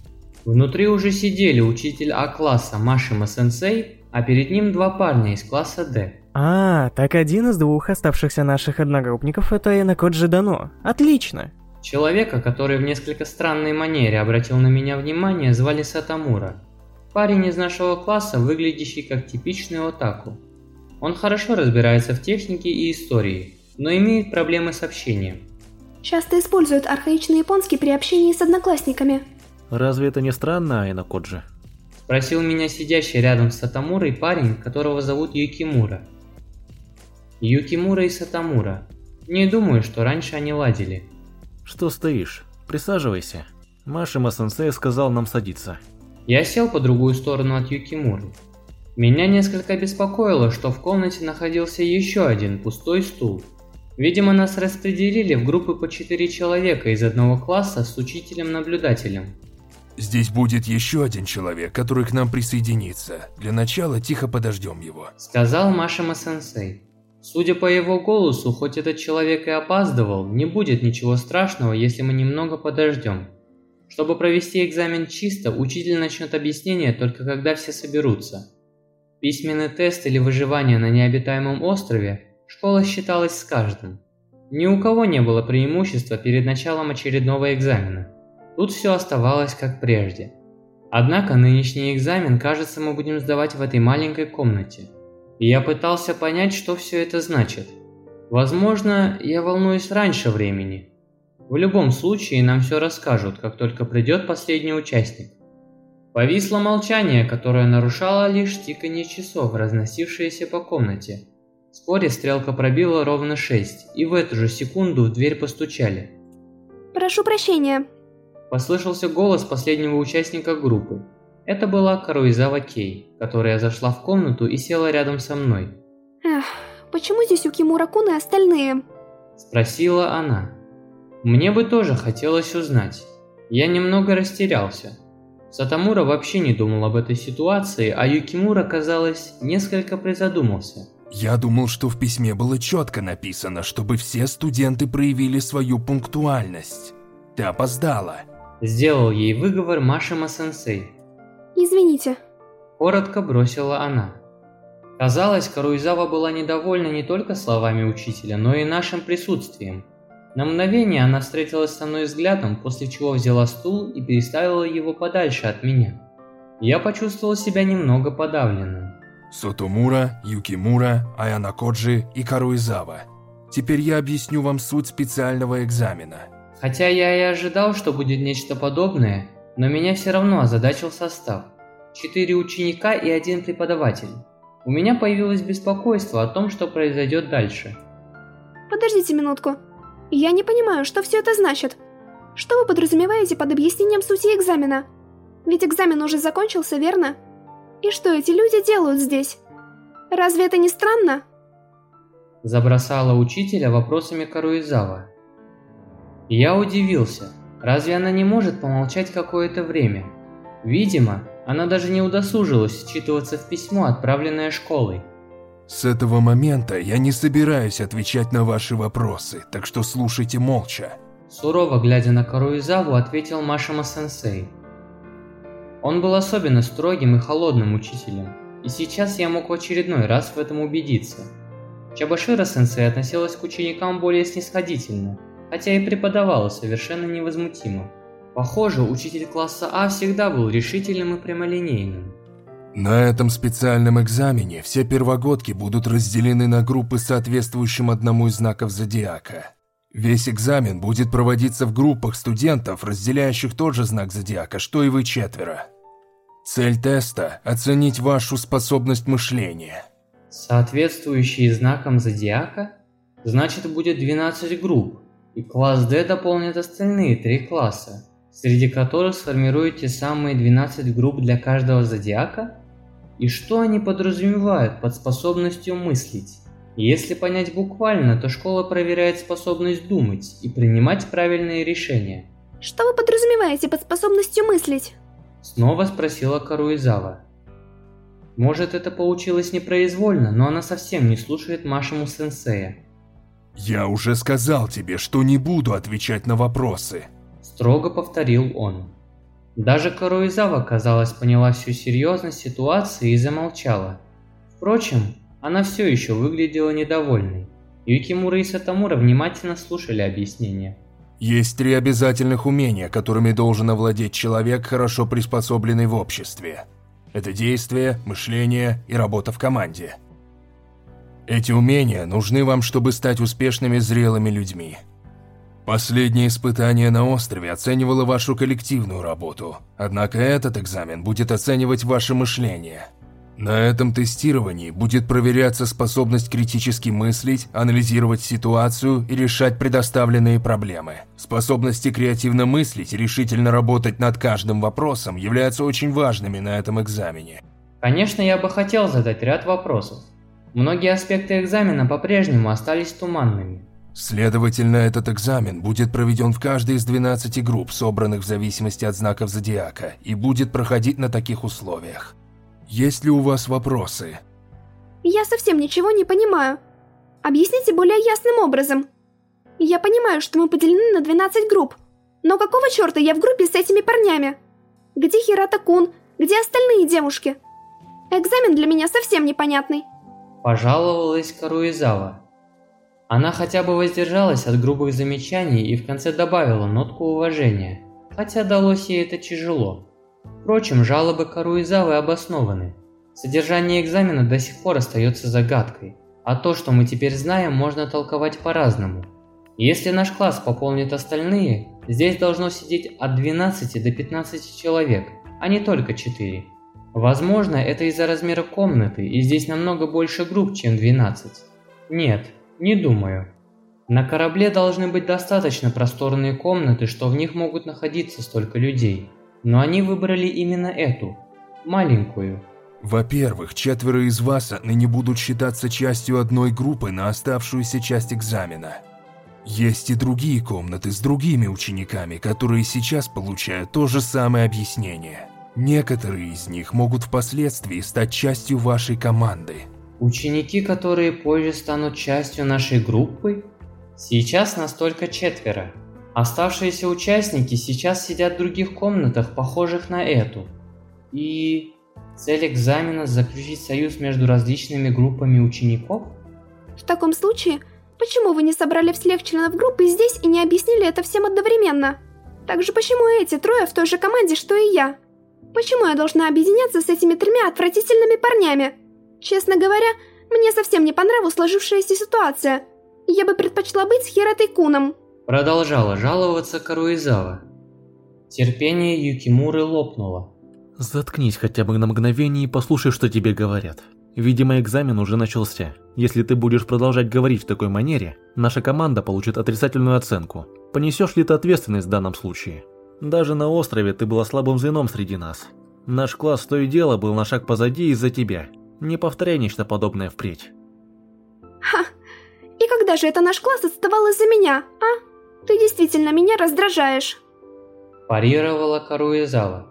Внутри уже сидели учитель А-класса Машима-сенсей, а перед ним два парня из класса Д. А, так один из двух оставшихся наших одногруппников это Энакоджи Дано. Отлично. Человека, который в несколько странной манере обратил на меня внимание, звали Сатамура. Парень из нашего класса, выглядящий как типичный отаку. Он хорошо разбирается в технике и истории, но имеет проблемы с общением. Часто используют архаичный японский при общении с одноклассниками. Разве это не странно, Айна Коджи? Спросил меня сидящий рядом с Сатамурой парень, которого зовут Юкимура. Юкимура и Сатамура. Не думаю, что раньше они ладили. Что стоишь? Присаживайся. Машима-сенсей сказал нам садиться. Я сел по другую сторону от Юкимуры. Меня несколько беспокоило, что в комнате находился еще один пустой стул. Видимо, нас распределили в группы по четыре человека из одного класса с учителем-наблюдателем. Здесь будет еще один человек, который к нам присоединится. Для начала тихо подождем его. Сказал Машима-сенсей. Судя по его голосу, хоть этот человек и опаздывал, не будет ничего страшного, если мы немного подождем. Чтобы провести экзамен чисто, учитель начнет объяснение только когда все соберутся. Письменный тест или выживание на необитаемом острове школа считалась с каждым. Ни у кого не было преимущества перед началом очередного экзамена. Тут все оставалось как прежде. Однако нынешний экзамен, кажется, мы будем сдавать в этой маленькой комнате. И я пытался понять, что все это значит. Возможно, я волнуюсь раньше времени. В любом случае, нам все расскажут, как только придет последний участник. Повисло молчание, которое нарушало лишь тиканье часов, разносившееся по комнате. Вскоре стрелка пробила ровно шесть, и в эту же секунду в дверь постучали. Прошу прощения. Послышался голос последнего участника группы. Это была Каруизава Кей, которая зашла в комнату и села рядом со мной. Эх, почему здесь у Кимура-кун и остальные? Спросила она. Мне бы тоже хотелось узнать. Я немного растерялся. Сатамура вообще не думал об этой ситуации, а Юкимура, казалось, несколько призадумался. Я думал, что в письме было четко написано, чтобы все студенты проявили свою пунктуальность. Ты опоздала. Сделал ей выговор Машима-сенсей. Извините. Коротко бросила она. Казалось, Каруизава была недовольна не только словами учителя, но и нашим присутствием. На мгновение она встретилась со мной взглядом, после чего взяла стул и переставила его подальше от меня. Я почувствовал себя немного подавленным. Сотомура, Юкимура, Аянакоджи и Каруизава. Теперь я объясню вам суть специального экзамена. Хотя я и ожидал, что будет нечто подобное, но меня все равно озадачил состав. Четыре ученика и один преподаватель. У меня появилось беспокойство о том, что произойдет дальше. Подождите минутку. Я не понимаю, что все это значит. Что вы подразумеваете под объяснением сути экзамена? Ведь экзамен уже закончился, верно? И что эти люди делают здесь? Разве это не странно? Забросала учителя вопросами Каруизава. Я удивился. Разве она не может помолчать какое-то время? Видимо, она даже не удосужилась вчитываться в письмо, отправленное школой. С этого момента я не собираюсь отвечать на ваши вопросы, так что слушайте молча. Сурово глядя на Каруизаву, ответил Машима-сенсей. Он был особенно строгим и холодным учителем, и сейчас я мог в очередной раз в этом убедиться. Чабашира-сенсей относилась к ученикам более снисходительно, хотя и преподавала совершенно невозмутимо. Похоже, учитель класса А всегда был решительным и прямолинейным. На этом специальном экзамене все первогодки будут разделены на группы, соответствующим одному из знаков зодиака. Весь экзамен будет проводиться в группах студентов, разделяющих тот же знак зодиака, что и вы четверо. Цель теста – оценить вашу способность мышления. Соответствующие знакам зодиака? Значит, будет 12 групп, и класс D дополнит остальные три класса, среди которых сформируют те самые 12 групп для каждого зодиака? И что они подразумевают под способностью мыслить? Если понять буквально, то школа проверяет способность думать и принимать правильные решения. Что вы подразумеваете под способностью мыслить? Снова спросила Каруизава. Может, это получилось непроизвольно, но она совсем не слушает Машему сенсея. Я уже сказал тебе, что не буду отвечать на вопросы. Строго повторил он. Даже Каруизава, казалось, поняла всю серьезность ситуации и замолчала. Впрочем, она все еще выглядела недовольной. Юкимура и Сатамура внимательно слушали объяснения. Есть три обязательных умения, которыми должен овладеть человек, хорошо приспособленный в обществе. Это действие, мышление и работа в команде. Эти умения нужны вам, чтобы стать успешными зрелыми людьми. Последнее испытание на острове оценивало вашу коллективную работу, однако этот экзамен будет оценивать ваше мышление. На этом тестировании будет проверяться способность критически мыслить, анализировать ситуацию и решать предоставленные проблемы. Способности креативно мыслить и решительно работать над каждым вопросом являются очень важными на этом экзамене. Конечно, я бы хотел задать ряд вопросов. Многие аспекты экзамена по-прежнему остались туманными. Следовательно, этот экзамен будет проведен в каждой из 12 групп, собранных в зависимости от знаков зодиака, и будет проходить на таких условиях. Есть ли у вас вопросы? Я совсем ничего не понимаю. Объясните более ясным образом. Я понимаю, что мы поделены на 12 групп, но какого черта я в группе с этими парнями? Где Хирата-кун? Где остальные девушки? Экзамен для меня совсем непонятный. Пожаловалась Каруизава. Она хотя бы воздержалась от грубых замечаний и в конце добавила нотку уважения, хотя далось ей это тяжело. Впрочем, жалобы Каруизавы обоснованы. Содержание экзамена до сих пор остается загадкой, а то, что мы теперь знаем, можно толковать по-разному. Если наш класс пополнит остальные, здесь должно сидеть от 12 до 15 человек, а не только 4. Возможно, это из-за размера комнаты, и здесь намного больше групп, чем 12. Нет, не думаю. На корабле должны быть достаточно просторные комнаты, что в них могут находиться столько людей. Но они выбрали именно эту, маленькую. Во-первых, четверо из вас отныне будут считаться частью одной группы на оставшуюся часть экзамена. Есть и другие комнаты с другими учениками, которые сейчас получают то же самое объяснение. Некоторые из них могут впоследствии стать частью вашей команды. Ученики, которые позже станут частью нашей группы? Сейчас нас только четверо. Оставшиеся участники сейчас сидят в других комнатах, похожих на эту. И цель экзамена – заключить союз между различными группами учеников? В таком случае, почему вы не собрали всех членов группы здесь и не объяснили это всем одновременно? Также почему эти трое в той же команде, что и я? Почему я должна объединяться с этими тремя отвратительными парнями? Честно говоря, мне совсем не понравилась сложившаяся ситуация. Я бы предпочла быть с Хиратой Куном. Продолжала жаловаться Каруизава. Терпение Юкимуры лопнуло. Заткнись хотя бы на мгновение и послушай, что тебе говорят. Видимо, экзамен уже начался. Если ты будешь продолжать говорить в такой манере, наша команда получит отрицательную оценку. Понесешь ли ты ответственность в данном случае? Даже на острове ты была слабым звеном среди нас. Наш класс то и дело был на шаг позади из-за тебя. Не повторяй нечто подобное впредь. Ха! И когда же это наш класс отставал из-за меня, а? Ты действительно меня раздражаешь. Парировала Каруизава.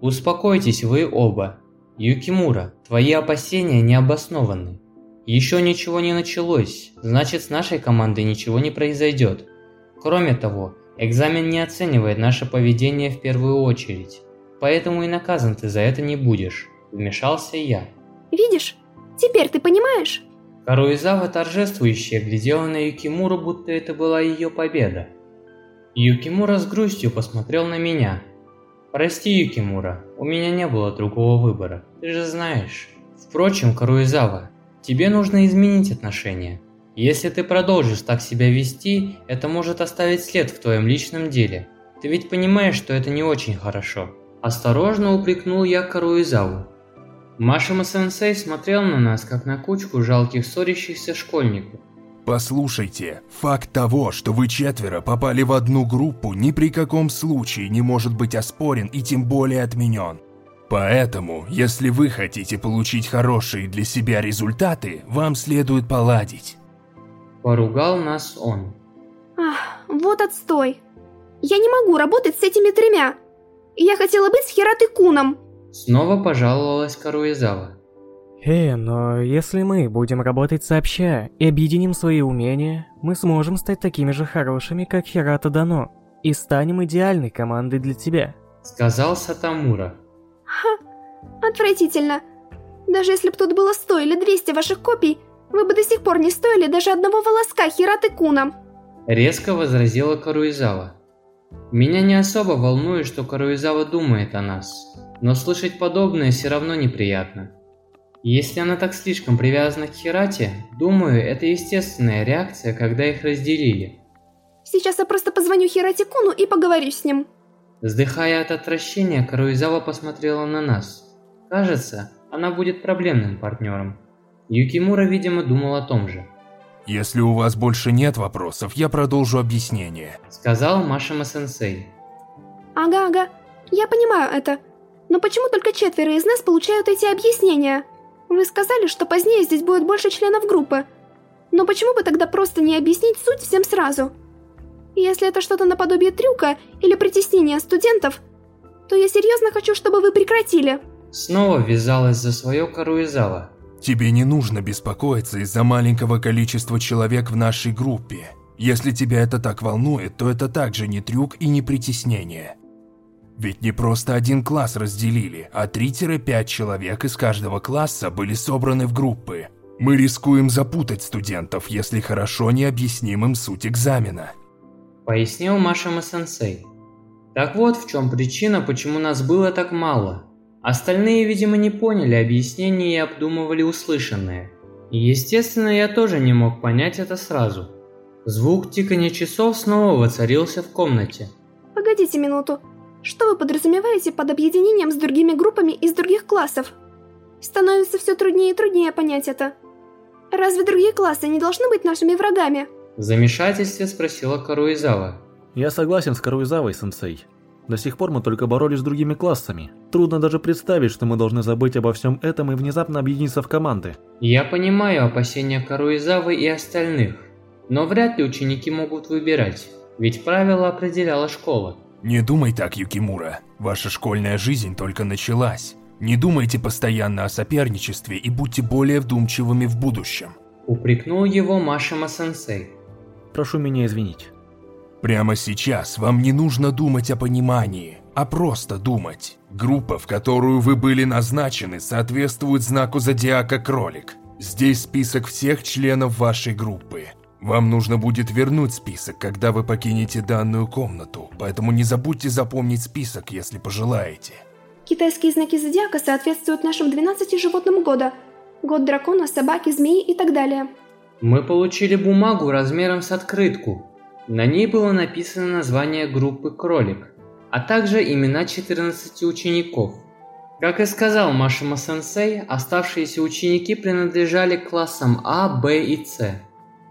Успокойтесь вы оба. Юкимура, твои опасения не обоснованы. Еще ничего не началось, значит с нашей командой ничего не произойдет. Кроме того, экзамен не оценивает наше поведение в первую очередь. Поэтому и наказан ты за это не будешь. Вмешался я. Видишь? Теперь ты понимаешь? Каруизава торжествующе глядела на Юкимуру, будто это была ее победа. Юкимура с грустью посмотрел на меня. «Прости, Юкимура, у меня не было другого выбора, ты же знаешь. Впрочем, Каруизава, тебе нужно изменить отношения. Если ты продолжишь так себя вести, это может оставить след в твоем личном деле. Ты ведь понимаешь, что это не очень хорошо». Осторожно упрекнул я Каруизаву. Машима-сенсей смотрел на нас, как на кучку жалких ссорящихся школьников. Послушайте, факт того, что вы четверо попали в одну группу, ни при каком случае не может быть оспорен и тем более отменен. Поэтому, если вы хотите получить хорошие для себя результаты, вам следует поладить. Поругал нас он. Ах, вот отстой. Я не могу работать с этими тремя. Я хотела быть с Хиратой Куном. Снова пожаловалась Каруизава. Э, но если мы будем работать сообща и объединим свои умения, мы сможем стать такими же хорошими, как Хирата Дано, и станем идеальной командой для тебя. Сказал Сатамура. Ха, отвратительно. Даже если бы тут было 100 или 200 ваших копий, вы бы до сих пор не стоили даже одного волоска Хираты Куна. Резко возразила Каруизава. Меня не особо волнует, что Каруизава думает о нас, но слышать подобное все равно неприятно. Если она так слишком привязана к Хирате, думаю, это естественная реакция, когда их разделили. Сейчас я просто позвоню Хирате Куну и поговорю с ним. Вздыхая от отвращения, Каруизава посмотрела на нас. Кажется, она будет проблемным партнером. Юкимура, видимо, думал о том же. Если у вас больше нет вопросов, я продолжу объяснение. Сказал Машима-сенсей. Ага-ага, я понимаю это. Но почему только четверо из нас получают эти объяснения? Вы сказали, что позднее здесь будет больше членов группы. Но почему бы тогда просто не объяснить суть всем сразу? Если это что-то наподобие трюка или притеснения студентов, то я серьезно хочу, чтобы вы прекратили. Снова ввязалась за свое Каруизава. Тебе не нужно беспокоиться из-за маленького количества человек в нашей группе. Если тебя это так волнует, то это также не трюк и не притеснение. Ведь не просто один класс разделили, а 3-5 человек из каждого класса были собраны в группы. Мы рискуем запутать студентов, если хорошо не объясним им суть экзамена. Пояснил Машима-сенсей. Так вот в чем причина, почему нас было так мало. Остальные, видимо, не поняли объяснения и обдумывали услышанное. И, естественно, я тоже не мог понять это сразу. Звук тикания часов снова воцарился в комнате. Погодите минуту. Что вы подразумеваете под объединением с другими группами из других классов? Становится все труднее и труднее понять это. Разве другие классы не должны быть нашими врагами? В замешательстве спросила Каруизава. Я согласен с Каруизавой, сенсей. До сих пор мы только боролись с другими классами. Трудно даже представить, что мы должны забыть обо всем этом и внезапно объединиться в команды. Я понимаю опасения Каруизавы и остальных, но вряд ли ученики могут выбирать, ведь правила определяла школа. Не думай так, Юкимура. Ваша школьная жизнь только началась. Не думайте постоянно о соперничестве и будьте более вдумчивыми в будущем. Упрекнул его Машима-сенсей. Прошу меня извинить. Прямо сейчас вам не нужно думать о понимании, а просто думать. Группа, в которую вы были назначены, соответствует знаку зодиака Кролик. Здесь список всех членов вашей группы. Вам нужно будет вернуть список, когда вы покинете данную комнату, поэтому не забудьте запомнить список, если пожелаете. Китайские знаки зодиака соответствуют нашим 12 животным года. Год дракона, собаки, змеи и так далее. Мы получили бумагу размером с открытку. На ней было написано название группы «Кролик», а также имена 14 учеников. Как и сказал Машима-сенсей, оставшиеся ученики принадлежали классам А, Б и С.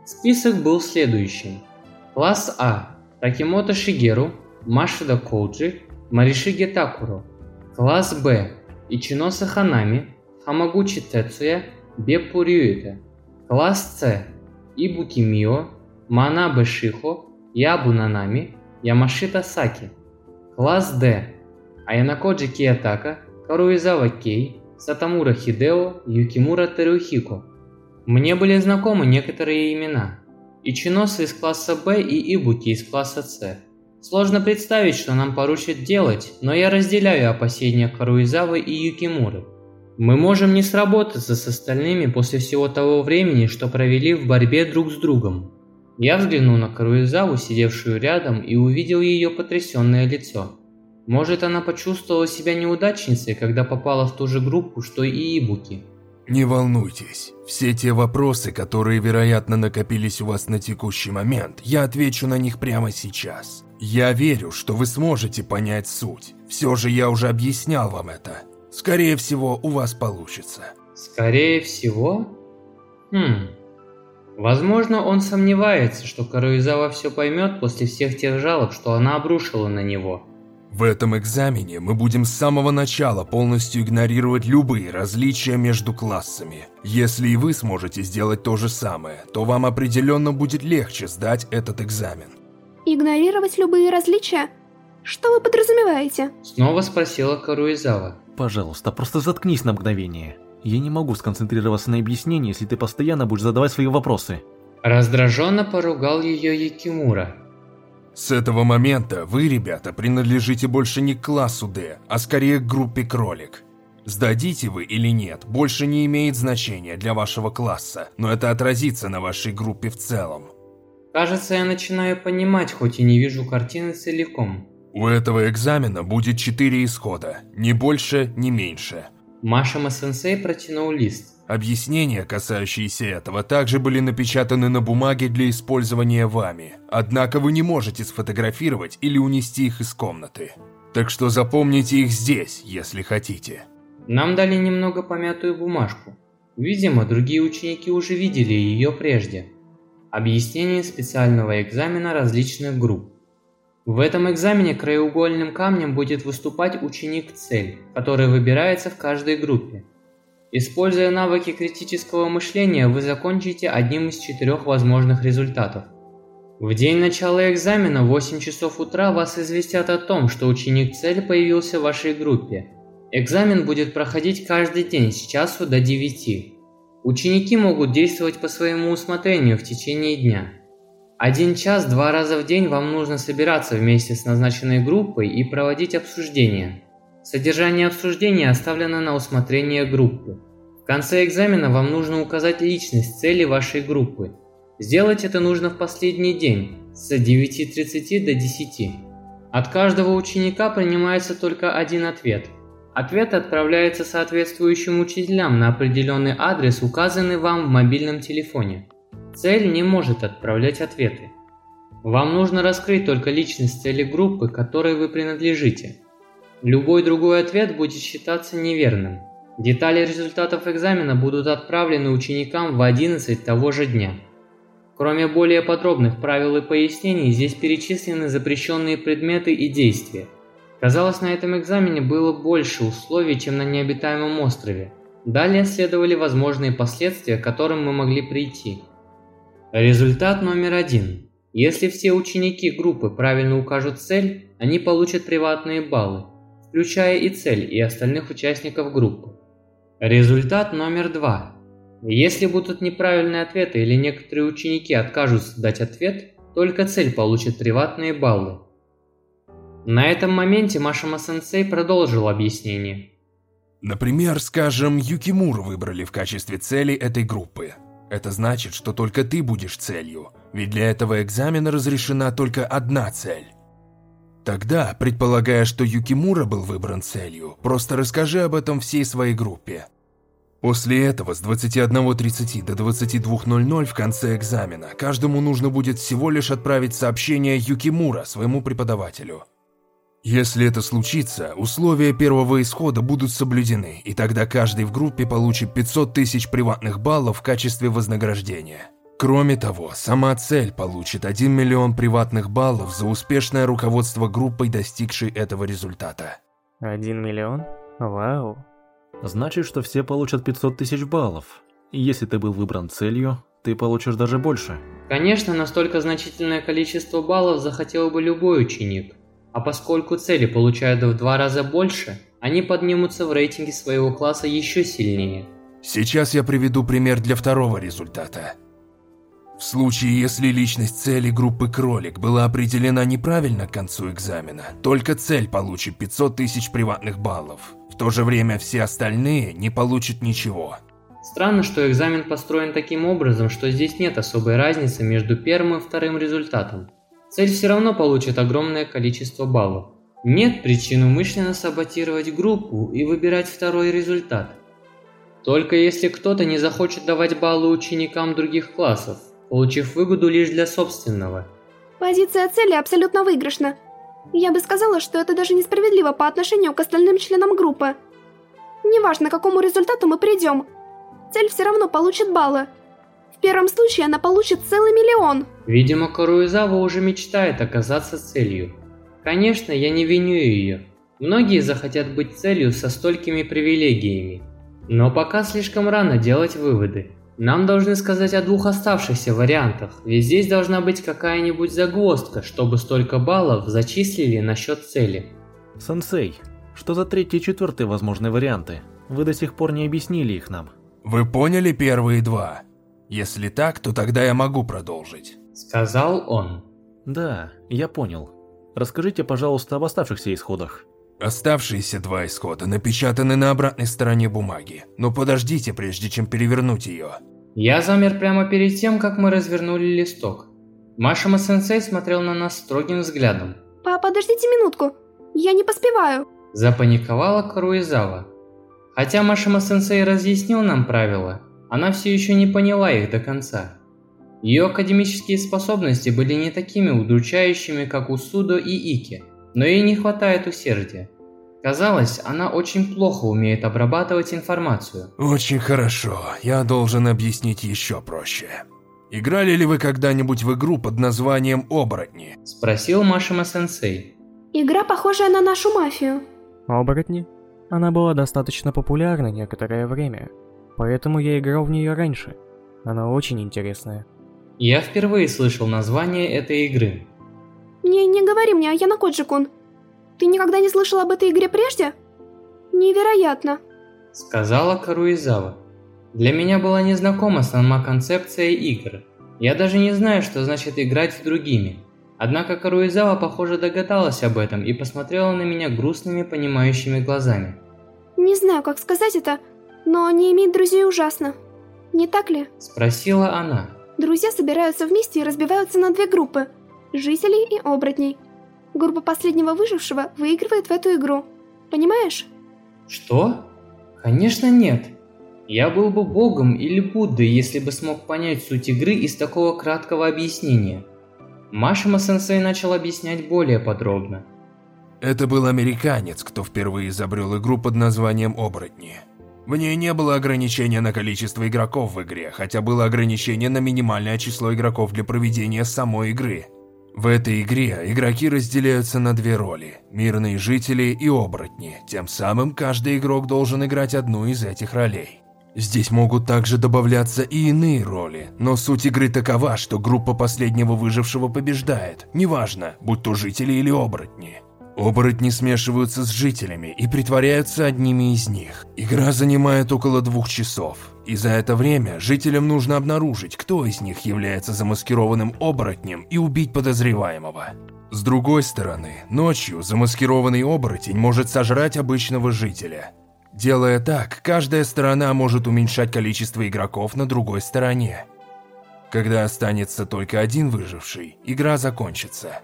Список был следующим. Класс А – Такимото Шигеру, Машида Коуджи, Маришиге Такуро. Класс Б – Ичиноса Ханами, Хамагучи Тецуя, Беппу Рюэта. Класс С – Ибуки Мио, Манабе Шихо, Ябу Нанами, Ямашита Саки. Класс Д – Аянакоджи Киятака, Каруизава Кей, Сатамура Хидео, Юкимура Терухико. Мне были знакомы некоторые имена. Ичиносы из класса Б и Ибуки из класса С. Сложно представить, что нам поручат делать, но я разделяю опасения Каруизавы и Юкимуры. Мы можем не сработаться с остальными после всего того времени, что провели в борьбе друг с другом. Я взглянул на Каруизаву, сидевшую рядом, и увидел ее потрясенное лицо. Может, она почувствовала себя неудачницей, когда попала в ту же группу, что и Ибуки. Не волнуйтесь. Все те вопросы, которые, вероятно, накопились у вас на текущий момент, я отвечу на них прямо сейчас. Я верю, что вы сможете понять суть. Все же я уже объяснял вам это. Скорее всего, у вас получится. Скорее всего? Хм. Возможно, он сомневается, что Каруизава все поймет после всех тех жалоб, что она обрушила на него. В этом экзамене мы будем с самого начала полностью игнорировать любые различия между классами. Если и вы сможете сделать то же самое, то вам определенно будет легче сдать этот экзамен. Игнорировать любые различия? Что вы подразумеваете? Снова спросила Каруизава. Пожалуйста, просто заткнись на мгновение. Я не могу сконцентрироваться на объяснении, если ты постоянно будешь задавать свои вопросы. Раздраженно поругал ее Якимура. С этого момента вы, ребята, принадлежите больше не к классу D, а скорее к группе Кролик. Сдадите вы или нет, больше не имеет значения для вашего класса, но это отразится на вашей группе в целом. Кажется, я начинаю понимать, хоть и не вижу картины целиком. У этого экзамена будет четыре исхода, ни больше, ни меньше. Машима-сенсей протянул лист. Объяснения, касающиеся этого, также были напечатаны на бумаге для использования вами. Однако вы не можете сфотографировать или унести их из комнаты. Так что запомните их здесь, если хотите. Нам дали немного помятую бумажку. Видимо, другие ученики уже видели ее прежде. Объяснение специального экзамена различных групп. В этом экзамене краеугольным камнем будет выступать ученик-цель, который выбирается в каждой группе. Используя навыки критического мышления, вы закончите одним из четырех возможных результатов. В день начала экзамена в 8 часов утра вас известят о том, что ученик-цель появился в вашей группе. Экзамен будет проходить каждый день с часу до 9. Ученики могут действовать по своему усмотрению в течение дня. Один час два раза в день вам нужно собираться вместе с назначенной группой и проводить обсуждения. Содержание обсуждения оставлено на усмотрение группы. В конце экзамена вам нужно указать личность цели вашей группы. Сделать это нужно в последний день, с 9.30 до 10. От каждого ученика принимается только один ответ. Ответ отправляется соответствующим учителям на определенный адрес, указанный вам в мобильном телефоне. Цель не может отправлять ответы. Вам нужно раскрыть только личность цели группы, которой вы принадлежите. Любой другой ответ будет считаться неверным. Детали результатов экзамена будут отправлены ученикам в 11 того же дня. Кроме более подробных правил и пояснений, здесь перечислены запрещенные предметы и действия. Казалось, на этом экзамене было больше условий, чем на необитаемом острове. Далее следовали возможные последствия, к которым мы могли прийти. Результат номер один. Если все ученики группы правильно укажут цель, они получат приватные баллы, включая и цель, и остальных участников группы. Результат номер два. Если будут неправильные ответы или некоторые ученики откажутся дать ответ, только цель получит приватные баллы. На этом моменте Машима-сенсей продолжил объяснение. Например, скажем, Юкимуру выбрали в качестве цели этой группы. Это значит, что только ты будешь целью, ведь для этого экзамена разрешена только одна цель. Тогда, предполагая, что Юкимура был выбран целью, просто расскажи об этом всей своей группе. После этого с 21.30 до 22.00 в конце экзамена каждому нужно будет всего лишь отправить сообщение Юкимура своему преподавателю. Если это случится, условия первого исхода будут соблюдены, и тогда каждый в группе получит 500 тысяч приватных баллов в качестве вознаграждения. Кроме того, сама цель получит 1 миллион приватных баллов за успешное руководство группой, достигшей этого результата. Один миллион? Вау. Значит, что все получат 500 тысяч баллов. И если ты был выбран целью, ты получишь даже больше. Конечно, настолько значительное количество баллов захотел бы любой ученик. А поскольку цели получают в два раза больше, они поднимутся в рейтинге своего класса еще сильнее. Сейчас я приведу пример для второго результата. В случае, если личность цели группы «Кролик» была определена неправильно к концу экзамена, только цель получит 500 тысяч приватных баллов. В то же время все остальные не получат ничего. Странно, что экзамен построен таким образом, что здесь нет особой разницы между первым и вторым результатом. Цель все равно получит огромное количество баллов. Нет причин умышленно саботировать группу и выбирать второй результат. Только если кто-то не захочет давать баллы ученикам других классов, получив выгоду лишь для собственного. Позиция цели абсолютно выигрышна. Я бы сказала, что это даже несправедливо по отношению к остальным членам группы. Неважно, к какому результату мы придем, цель все равно получит баллы. В первом случае она получит целый миллион. Видимо, Каруизава уже мечтает оказаться целью. Конечно, я не виню ее. Многие захотят быть целью со столькими привилегиями. Но пока слишком рано делать выводы. Нам должны сказать о двух оставшихся вариантах, ведь здесь должна быть какая-нибудь загвоздка, чтобы столько баллов зачислили на счет цели. Сенсей, что за третий и четвертый возможные варианты? Вы до сих пор не объяснили их нам. Вы поняли первые два? Если так, то тогда я могу продолжить. Сказал он. Да, я понял. Расскажите, пожалуйста, об оставшихся исходах. Оставшиеся два исхода напечатаны на обратной стороне бумаги, но подождите, прежде чем перевернуть ее. Я замер прямо перед тем, как мы развернули листок. Машима-сенсей смотрел на нас строгим взглядом. Папа, подождите минутку, я не поспеваю. Запаниковала Каруизава. Хотя Машима-сенсей разъяснил нам правила, она все еще не поняла их до конца. Ее академические способности были не такими удручающими, как у Судо и Ики – но ей не хватает усердия. Казалось, она очень плохо умеет обрабатывать информацию. Очень хорошо, я должен объяснить еще проще. Играли ли вы когда-нибудь в игру под названием «Оборотни»? Спросил Машима-сенсей. Игра, похожая на нашу мафию. Оборотни? Она была достаточно популярна некоторое время, поэтому я играл в нее раньше. Она очень интересная. Я впервые слышал название этой игры. Не, не говори мне, Аяна Коджикун. Ты никогда не слышал об этой игре прежде? Невероятно. Сказала Каруизава. Для меня была незнакома сама концепция игр. Я даже не знаю, что значит играть с другими. Однако Каруизава, похоже, догадалась об этом и посмотрела на меня грустными, понимающими глазами. Не знаю, как сказать это, но не иметь друзей ужасно. Не так ли? Спросила она. Друзья собираются вместе и разбиваются на две группы жителей и оборотней. Группа последнего выжившего выигрывает в эту игру. Понимаешь? Что? Конечно нет. Я был бы богом или Буддой, если бы смог понять суть игры из такого краткого объяснения. Машима-сенсей начал объяснять более подробно. Это был американец, кто впервые изобрел игру под названием «Оборотни». В ней не было ограничения на количество игроков в игре, хотя было ограничение на минимальное число игроков для проведения самой игры. В этой игре игроки разделяются на две роли – мирные жители и оборотни, тем самым каждый игрок должен играть одну из этих ролей. Здесь могут также добавляться и иные роли, но суть игры такова, что группа последнего выжившего побеждает, неважно, будь то жители или оборотни. Оборотни смешиваются с жителями и притворяются одними из них. Игра занимает около двух часов. И за это время жителям нужно обнаружить, кто из них является замаскированным оборотнем и убить подозреваемого. С другой стороны, ночью замаскированный оборотень может сожрать обычного жителя. Делая так, каждая сторона может уменьшать количество игроков на другой стороне. Когда останется только один выживший, игра закончится.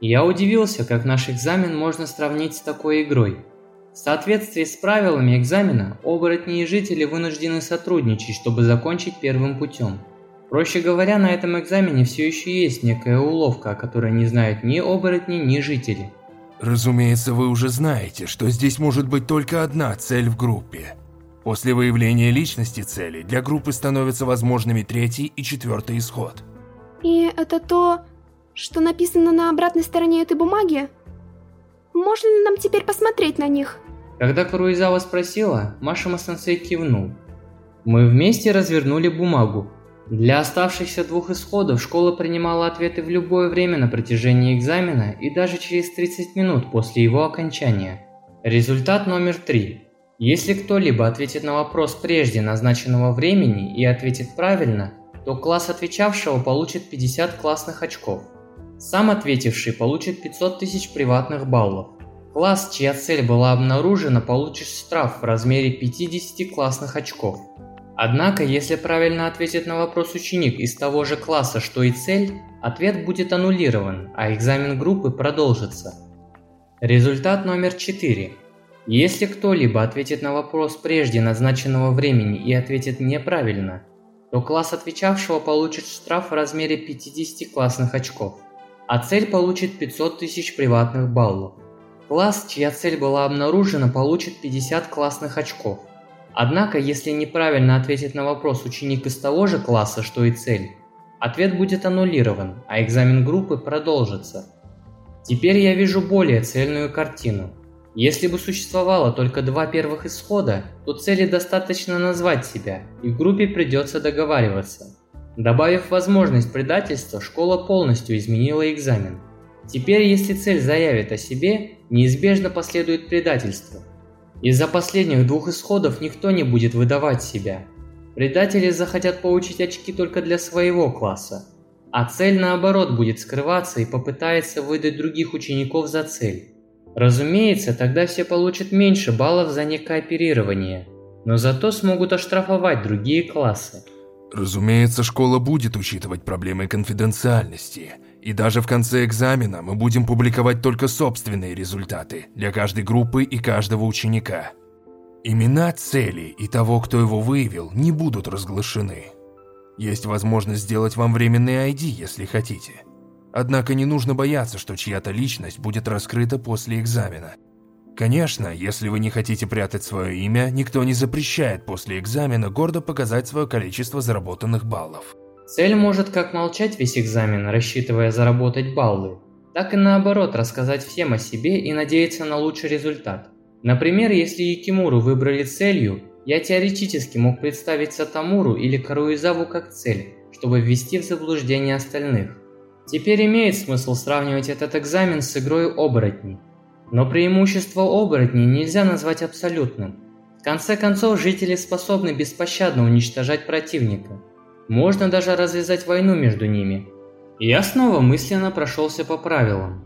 Я удивился, как наш экзамен можно сравнить с такой игрой. В соответствии с правилами экзамена, оборотни и жители вынуждены сотрудничать, чтобы закончить первым путем. Проще говоря, на этом экзамене все еще есть некая уловка, о которой не знают ни оборотни, ни жители. Разумеется, вы уже знаете, что здесь может быть только одна цель в группе. После выявления личности цели для группы становятся возможными третий и четвертый исход. И это то, что написано на обратной стороне этой бумаги? Можно ли нам теперь посмотреть на них? Когда Куруизава спросила, Машима Сенсей кивнул. Мы вместе развернули бумагу. Для оставшихся двух исходов школа принимала ответы в любое время на протяжении экзамена и даже через 30 минут после его окончания. Результат номер три. Если кто-либо ответит на вопрос прежде назначенного времени и ответит правильно, то класс отвечавшего получит 50 классных очков. Сам ответивший получит 500 тысяч приватных баллов. Класс, чья цель была обнаружена, получит штраф в размере 50 классных очков. Однако, если правильно ответит на вопрос ученик из того же класса, что и цель, ответ будет аннулирован, а экзамен группы продолжится. Результат номер 4. Если кто-либо ответит на вопрос прежде назначенного времени и ответит неправильно, то класс отвечавшего получит штраф в размере 50 классных очков а цель получит 500 тысяч приватных баллов. Класс, чья цель была обнаружена, получит 50 классных очков. Однако, если неправильно ответит на вопрос ученик из того же класса, что и цель, ответ будет аннулирован, а экзамен группы продолжится. Теперь я вижу более цельную картину. Если бы существовало только два первых исхода, то цели достаточно назвать себя, и в группе придется договариваться. Добавив возможность предательства, школа полностью изменила экзамен. Теперь, если цель заявит о себе, неизбежно последует предательство. Из-за последних двух исходов никто не будет выдавать себя. Предатели захотят получить очки только для своего класса, а цель наоборот будет скрываться и попытается выдать других учеников за цель. Разумеется, тогда все получат меньше баллов за некооперирование, но зато смогут оштрафовать другие классы. Разумеется, школа будет учитывать проблемы конфиденциальности, и даже в конце экзамена мы будем публиковать только собственные результаты для каждой группы и каждого ученика. Имена цели и того, кто его выявил, не будут разглашены. Есть возможность сделать вам временный ID, если хотите. Однако не нужно бояться, что чья-то личность будет раскрыта после экзамена – Конечно, если вы не хотите прятать свое имя, никто не запрещает после экзамена гордо показать свое количество заработанных баллов. Цель может как молчать весь экзамен, рассчитывая заработать баллы, так и наоборот рассказать всем о себе и надеяться на лучший результат. Например, если Якимуру выбрали целью, я теоретически мог представить Сатамуру или Каруизаву как цель, чтобы ввести в заблуждение остальных. Теперь имеет смысл сравнивать этот экзамен с игрой оборотней. Но преимущество оборотней нельзя назвать абсолютным. В конце концов, жители способны беспощадно уничтожать противника. Можно даже развязать войну между ними. Я снова мысленно прошелся по правилам.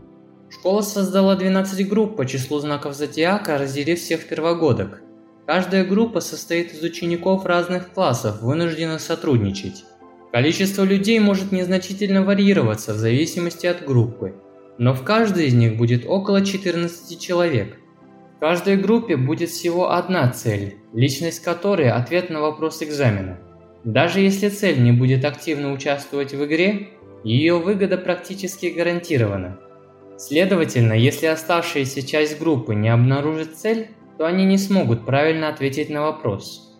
Школа создала 12 групп по числу знаков зодиака, разделив всех первогодок. Каждая группа состоит из учеников разных классов, вынужденных сотрудничать. Количество людей может незначительно варьироваться в зависимости от группы но в каждой из них будет около 14 человек. В каждой группе будет всего одна цель, личность которой – ответ на вопрос экзамена. Даже если цель не будет активно участвовать в игре, ее выгода практически гарантирована. Следовательно, если оставшаяся часть группы не обнаружит цель, то они не смогут правильно ответить на вопрос.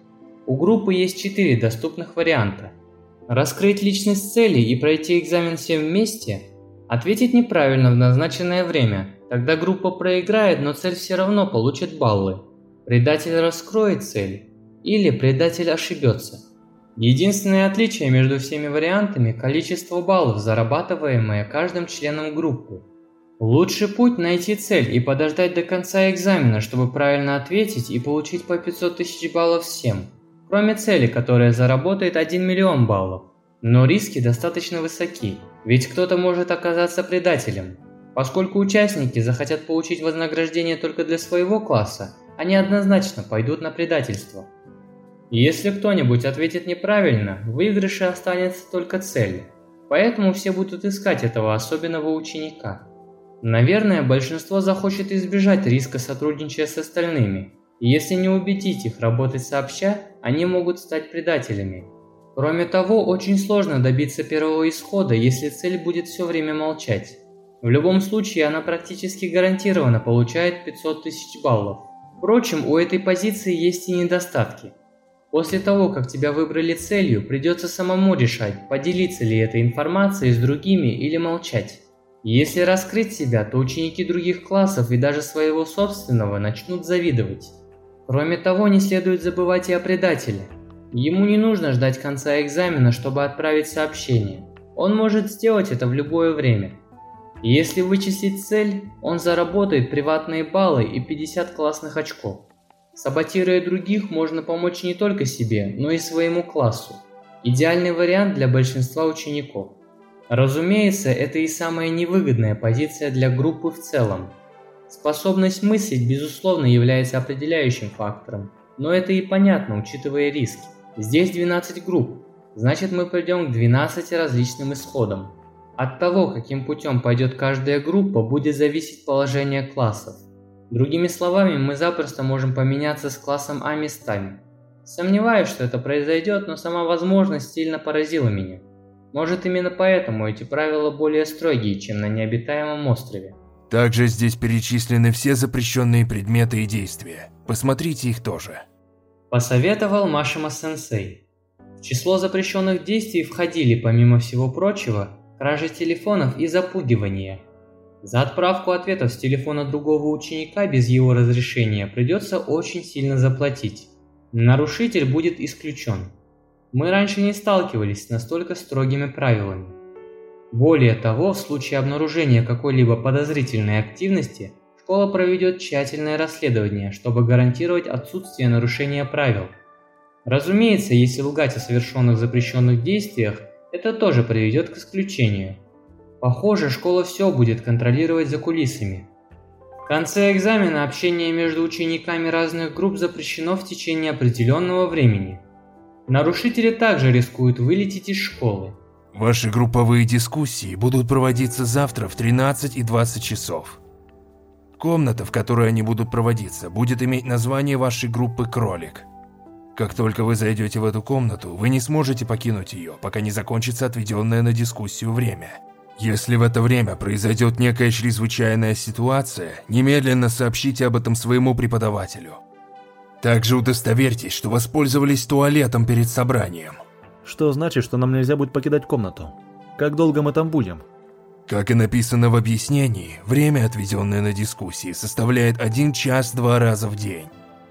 У группы есть четыре доступных варианта. Раскрыть личность цели и пройти экзамен всем вместе – Ответить неправильно в назначенное время, тогда группа проиграет, но цель все равно получит баллы. Предатель раскроет цель, или предатель ошибется. Единственное отличие между всеми вариантами – количество баллов, зарабатываемое каждым членом группы. Лучший путь найти цель и подождать до конца экзамена, чтобы правильно ответить и получить по 500 тысяч баллов всем. Кроме цели, которая заработает 1 миллион баллов. Но риски достаточно высоки, ведь кто-то может оказаться предателем. Поскольку участники захотят получить вознаграждение только для своего класса, они однозначно пойдут на предательство. Если кто-нибудь ответит неправильно, в выигрыше останется только цель. Поэтому все будут искать этого особенного ученика. Наверное, большинство захочет избежать риска сотрудничая с остальными. Если не убедить их работать сообща, они могут стать предателями. Кроме того, очень сложно добиться первого исхода, если цель будет все время молчать. В любом случае, она практически гарантированно получает 500 тысяч баллов. Впрочем, у этой позиции есть и недостатки. После того, как тебя выбрали целью, придется самому решать, поделиться ли этой информацией с другими или молчать. Если раскрыть себя, то ученики других классов и даже своего собственного начнут завидовать. Кроме того, не следует забывать и о предателе. Ему не нужно ждать конца экзамена, чтобы отправить сообщение. Он может сделать это в любое время. если вычислить цель, он заработает приватные баллы и 50 классных очков. Саботируя других, можно помочь не только себе, но и своему классу. Идеальный вариант для большинства учеников. Разумеется, это и самая невыгодная позиция для группы в целом. Способность мыслить, безусловно, является определяющим фактором, но это и понятно, учитывая риски. Здесь 12 групп, значит мы пойдем к 12 различным исходам. От того, каким путем пойдет каждая группа, будет зависеть положение классов. Другими словами, мы запросто можем поменяться с классом А местами. Сомневаюсь, что это произойдет, но сама возможность сильно поразила меня. Может именно поэтому эти правила более строгие, чем на необитаемом острове. Также здесь перечислены все запрещенные предметы и действия. Посмотрите их тоже. Посоветовал Машима-сенсей. В число запрещенных действий входили, помимо всего прочего, кражи телефонов и запугивание. За отправку ответов с телефона другого ученика без его разрешения придется очень сильно заплатить. Нарушитель будет исключен. Мы раньше не сталкивались с настолько строгими правилами. Более того, в случае обнаружения какой-либо подозрительной активности, школа проведет тщательное расследование, чтобы гарантировать отсутствие нарушения правил. Разумеется, если лгать о совершенных запрещенных действиях, это тоже приведет к исключению. Похоже, школа все будет контролировать за кулисами. В конце экзамена общение между учениками разных групп запрещено в течение определенного времени – Нарушители также рискуют вылететь из школы. Ваши групповые дискуссии будут проводиться завтра в 13 и 20 часов. Комната, в которой они будут проводиться, будет иметь название вашей группы «Кролик». Как только вы зайдете в эту комнату, вы не сможете покинуть ее, пока не закончится отведенное на дискуссию время. Если в это время произойдет некая чрезвычайная ситуация, немедленно сообщите об этом своему преподавателю. Также удостоверьтесь, что воспользовались туалетом перед собранием. Что значит, что нам нельзя будет покидать комнату? Как долго мы там будем? Как и написано в объяснении, время, отведенное на дискуссии, составляет 1 час два раза в день.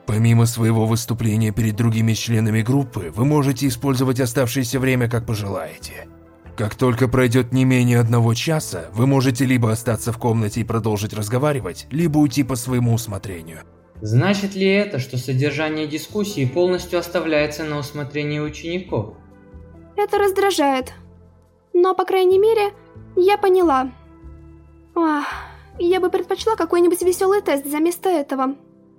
Помимо своего выступления перед другими членами группы, вы можете использовать оставшееся время как пожелаете. Как только пройдет не менее одного часа, вы можете либо остаться в комнате и продолжить разговаривать, либо уйти по своему усмотрению. Значит ли это, что содержание дискуссии полностью оставляется на усмотрение учеников? Это раздражает. Но, по крайней мере, я поняла. Ах, я бы предпочла какой-нибудь веселый тест вместо этого.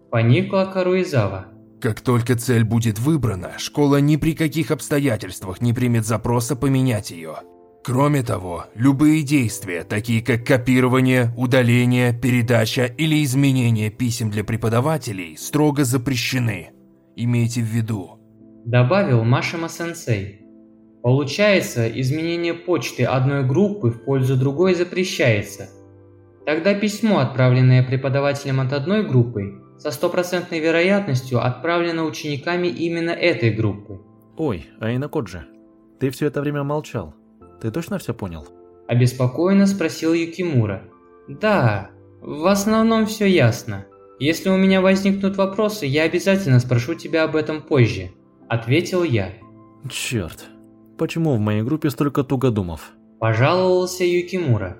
Поникла Каруизава. Как только цель будет выбрана, школа ни при каких обстоятельствах не примет запроса поменять ее. Кроме того, любые действия, такие как копирование, удаление, передача или изменение писем для преподавателей, строго запрещены. Имейте в виду. Добавил Машима-сенсей. Получается, изменение почты одной группы в пользу другой запрещается. Тогда письмо, отправленное преподавателем от одной группы, со стопроцентной вероятностью отправлено учениками именно этой группы. Ой, Айна Коджи, ты все это время молчал. Ты точно все понял? Обеспокоенно спросил Юкимура. Да, в основном все ясно. Если у меня возникнут вопросы, я обязательно спрошу тебя об этом позже. Ответил я. Черт, почему в моей группе столько тугодумов? Пожаловался Юкимура.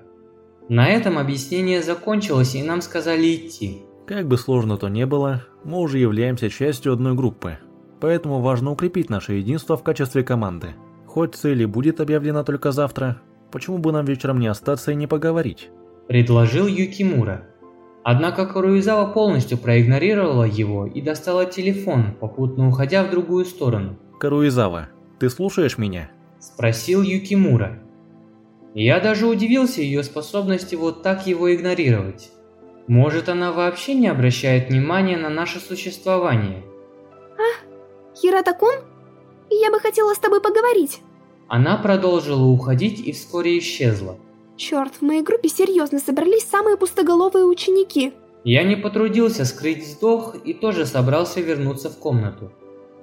На этом объяснение закончилось, и нам сказали идти. Как бы сложно то ни было, мы уже являемся частью одной группы. Поэтому важно укрепить наше единство в качестве команды. Хоть цель и будет объявлена только завтра, почему бы нам вечером не остаться и не поговорить? Предложил Юкимура. Однако Каруизава полностью проигнорировала его и достала телефон, попутно уходя в другую сторону. Каруизава, ты слушаешь меня? Спросил Юкимура. Я даже удивился ее способности вот так его игнорировать. Может, она вообще не обращает внимания на наше существование? А, Хирата-кун? Я бы хотела с тобой поговорить. Она продолжила уходить и вскоре исчезла. Черт, в моей группе серьезно собрались самые пустоголовые ученики. Я не потрудился скрыть вздох и тоже собрался вернуться в комнату.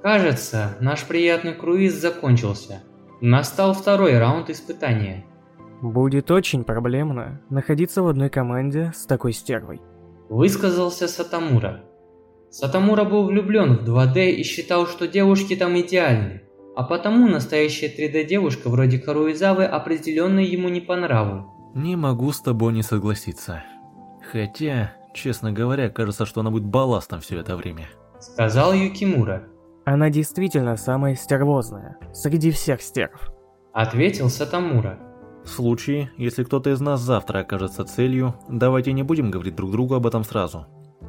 Кажется, наш приятный круиз закончился. Настал второй раунд испытания. Будет очень проблемно находиться в одной команде с такой стервой. Высказался Сатамура. Сатамура был влюблен в 2D и считал, что девушки там идеальны, а потому настоящая 3D девушка вроде Каруизавы определенно ему не по нраву. Не могу с тобой не согласиться. Хотя, честно говоря, кажется, что она будет балластом все это время. Сказал Юкимура. Она действительно самая стервозная, среди всех стерв. Ответил Сатамура. В случае, если кто-то из нас завтра окажется целью, давайте не будем говорить друг другу об этом сразу.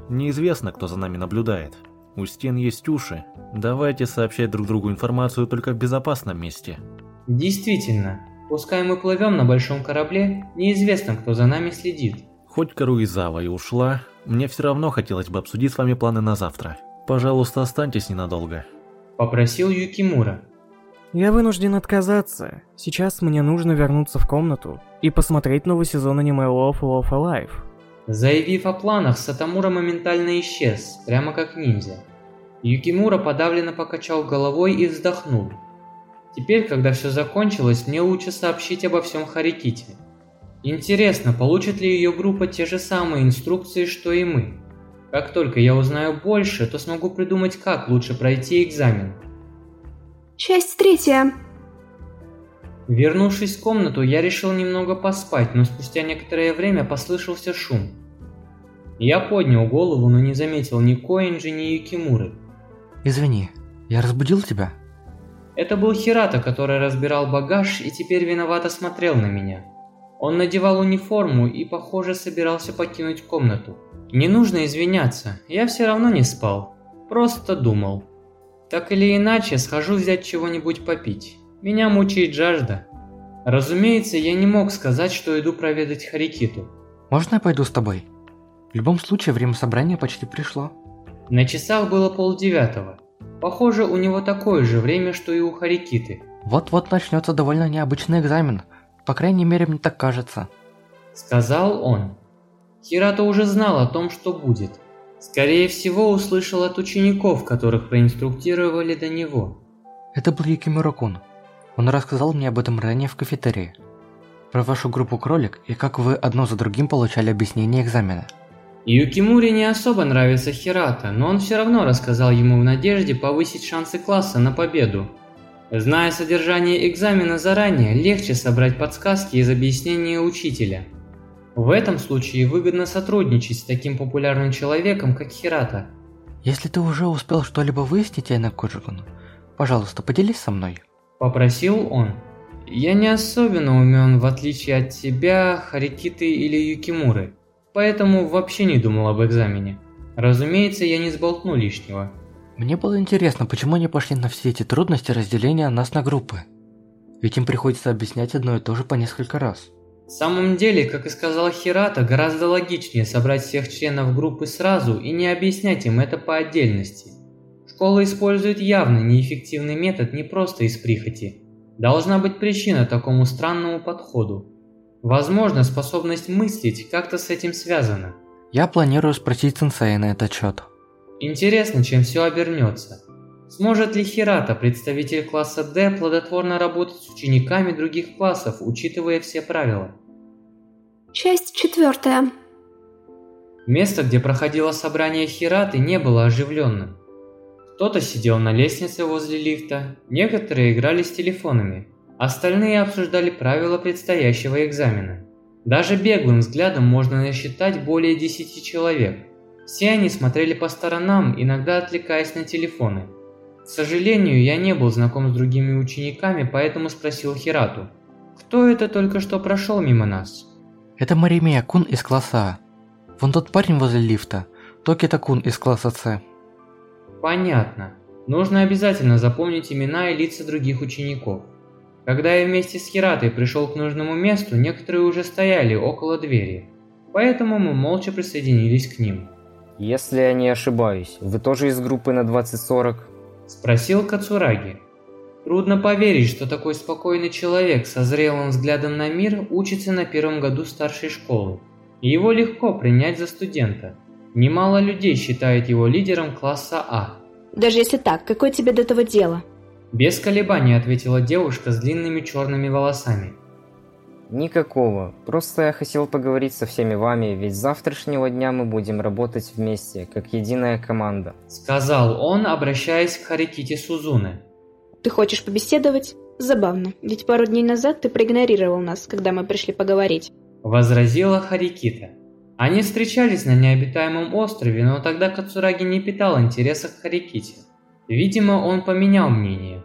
Неизвестно, кто за нами наблюдает. У стен есть уши. Давайте сообщать друг другу информацию только в безопасном месте. Действительно, пускай мы плывем на большом корабле, неизвестно, кто за нами следит. Хоть Каруизава и ушла, мне все равно хотелось бы обсудить с вами планы на завтра. Пожалуйста, останьтесь ненадолго. Попросил Юкимура. Я вынужден отказаться. Сейчас мне нужно вернуться в комнату и посмотреть новый сезон аниме Love Love Alive. Заявив о планах, Сатамура моментально исчез, прямо как ниндзя. Юкимура подавленно покачал головой и вздохнул. Теперь, когда все закончилось, мне лучше сообщить обо всем Хариките. Интересно, получит ли ее группа те же самые инструкции, что и мы? Как только я узнаю больше, то смогу придумать, как лучше пройти экзамен. Часть третья. Вернувшись в комнату, я решил немного поспать, но спустя некоторое время послышался шум. Я поднял голову, но не заметил ни Коинджи, ни Юкимуры. Извини, я разбудил тебя? Это был Хирата, который разбирал багаж и теперь виновато смотрел на меня. Он надевал униформу и, похоже, собирался покинуть комнату. Не нужно извиняться, я все равно не спал. Просто думал. Так или иначе, схожу взять чего-нибудь попить. Меня мучает жажда. Разумеется, я не мог сказать, что иду проведать Харикиту. Можно я пойду с тобой? В любом случае, время собрания почти пришло. На часах было полдевятого. Похоже, у него такое же время, что и у Харикиты. Вот-вот начнется довольно необычный экзамен. По крайней мере, мне так кажется. Сказал он. Хирата уже знал о том, что будет. Скорее всего, услышал от учеников, которых проинструктировали до него. Это был Юкимура-кун. Он рассказал мне об этом ранее в кафетерии. Про вашу группу кролик и как вы одно за другим получали объяснение экзамена. Юкимуре не особо нравится Хирата, но он все равно рассказал ему в надежде повысить шансы класса на победу. Зная содержание экзамена заранее, легче собрать подсказки из объяснения учителя. В этом случае выгодно сотрудничать с таким популярным человеком, как Хирата. Если ты уже успел что-либо выяснить, Айна Коджикун, пожалуйста, поделись со мной. Попросил он. Я не особенно умен, в отличие от тебя, Харикиты или Юкимуры, поэтому вообще не думал об экзамене. Разумеется, я не сболтну лишнего. Мне было интересно, почему они пошли на все эти трудности разделения нас на группы. Ведь им приходится объяснять одно и то же по несколько раз. В самом деле, как и сказал Хирата, гораздо логичнее собрать всех членов группы сразу и не объяснять им это по отдельности. Школа использует явно неэффективный метод не просто из прихоти. Должна быть причина такому странному подходу. Возможно, способность мыслить как-то с этим связана. Я планирую спросить сенсея на этот счет. Интересно, чем все обернется. Сможет ли Хирата, представитель класса D, плодотворно работать с учениками других классов, учитывая все правила? Часть четвертая. Место, где проходило собрание Хираты, не было оживленным. Кто-то сидел на лестнице возле лифта, некоторые играли с телефонами, остальные обсуждали правила предстоящего экзамена. Даже беглым взглядом можно насчитать более 10 человек. Все они смотрели по сторонам, иногда отвлекаясь на телефоны. К сожалению, я не был знаком с другими учениками, поэтому спросил Хирату, кто это только что прошел мимо нас? Это Маримия Кун из класса А. Вон тот парень возле лифта, Токита Кун из класса С. Понятно. Нужно обязательно запомнить имена и лица других учеников. Когда я вместе с Хиратой пришел к нужному месту, некоторые уже стояли около двери. Поэтому мы молча присоединились к ним. Если я не ошибаюсь, вы тоже из группы на 2040? Спросил Кацураги. Трудно поверить, что такой спокойный человек со зрелым взглядом на мир учится на первом году старшей школы. И его легко принять за студента. Немало людей считают его лидером класса А. Даже если так, какое тебе до этого дело? Без колебаний ответила девушка с длинными черными волосами. Никакого. Просто я хотел поговорить со всеми вами, ведь с завтрашнего дня мы будем работать вместе, как единая команда. Сказал он, обращаясь к Харикити Сузуне. Ты хочешь побеседовать? Забавно, ведь пару дней назад ты проигнорировал нас, когда мы пришли поговорить. Возразила Харикита. Они встречались на необитаемом острове, но тогда Кацураги не питал интереса к Хариките. Видимо, он поменял мнение.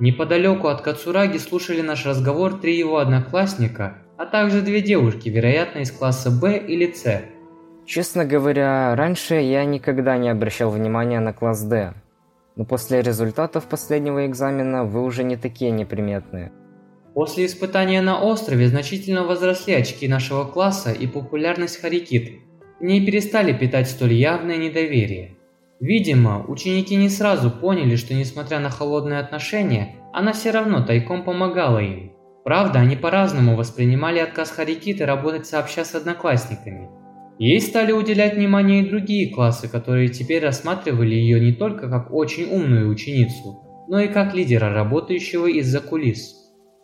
Неподалеку от Кацураги слушали наш разговор три его одноклассника, а также две девушки, вероятно, из класса Б или С. Честно говоря, раньше я никогда не обращал внимания на класс Д. Но после результатов последнего экзамена вы уже не такие неприметные. После испытания на острове значительно возросли очки нашего класса и популярность Харикиты. К ней перестали питать столь явное недоверие. Видимо, ученики не сразу поняли, что несмотря на холодные отношения, она все равно тайком помогала им. Правда, они по-разному воспринимали отказ Харикиты работать сообща с одноклассниками. Ей стали уделять внимание и другие классы, которые теперь рассматривали ее не только как очень умную ученицу, но и как лидера, работающего из-за кулис.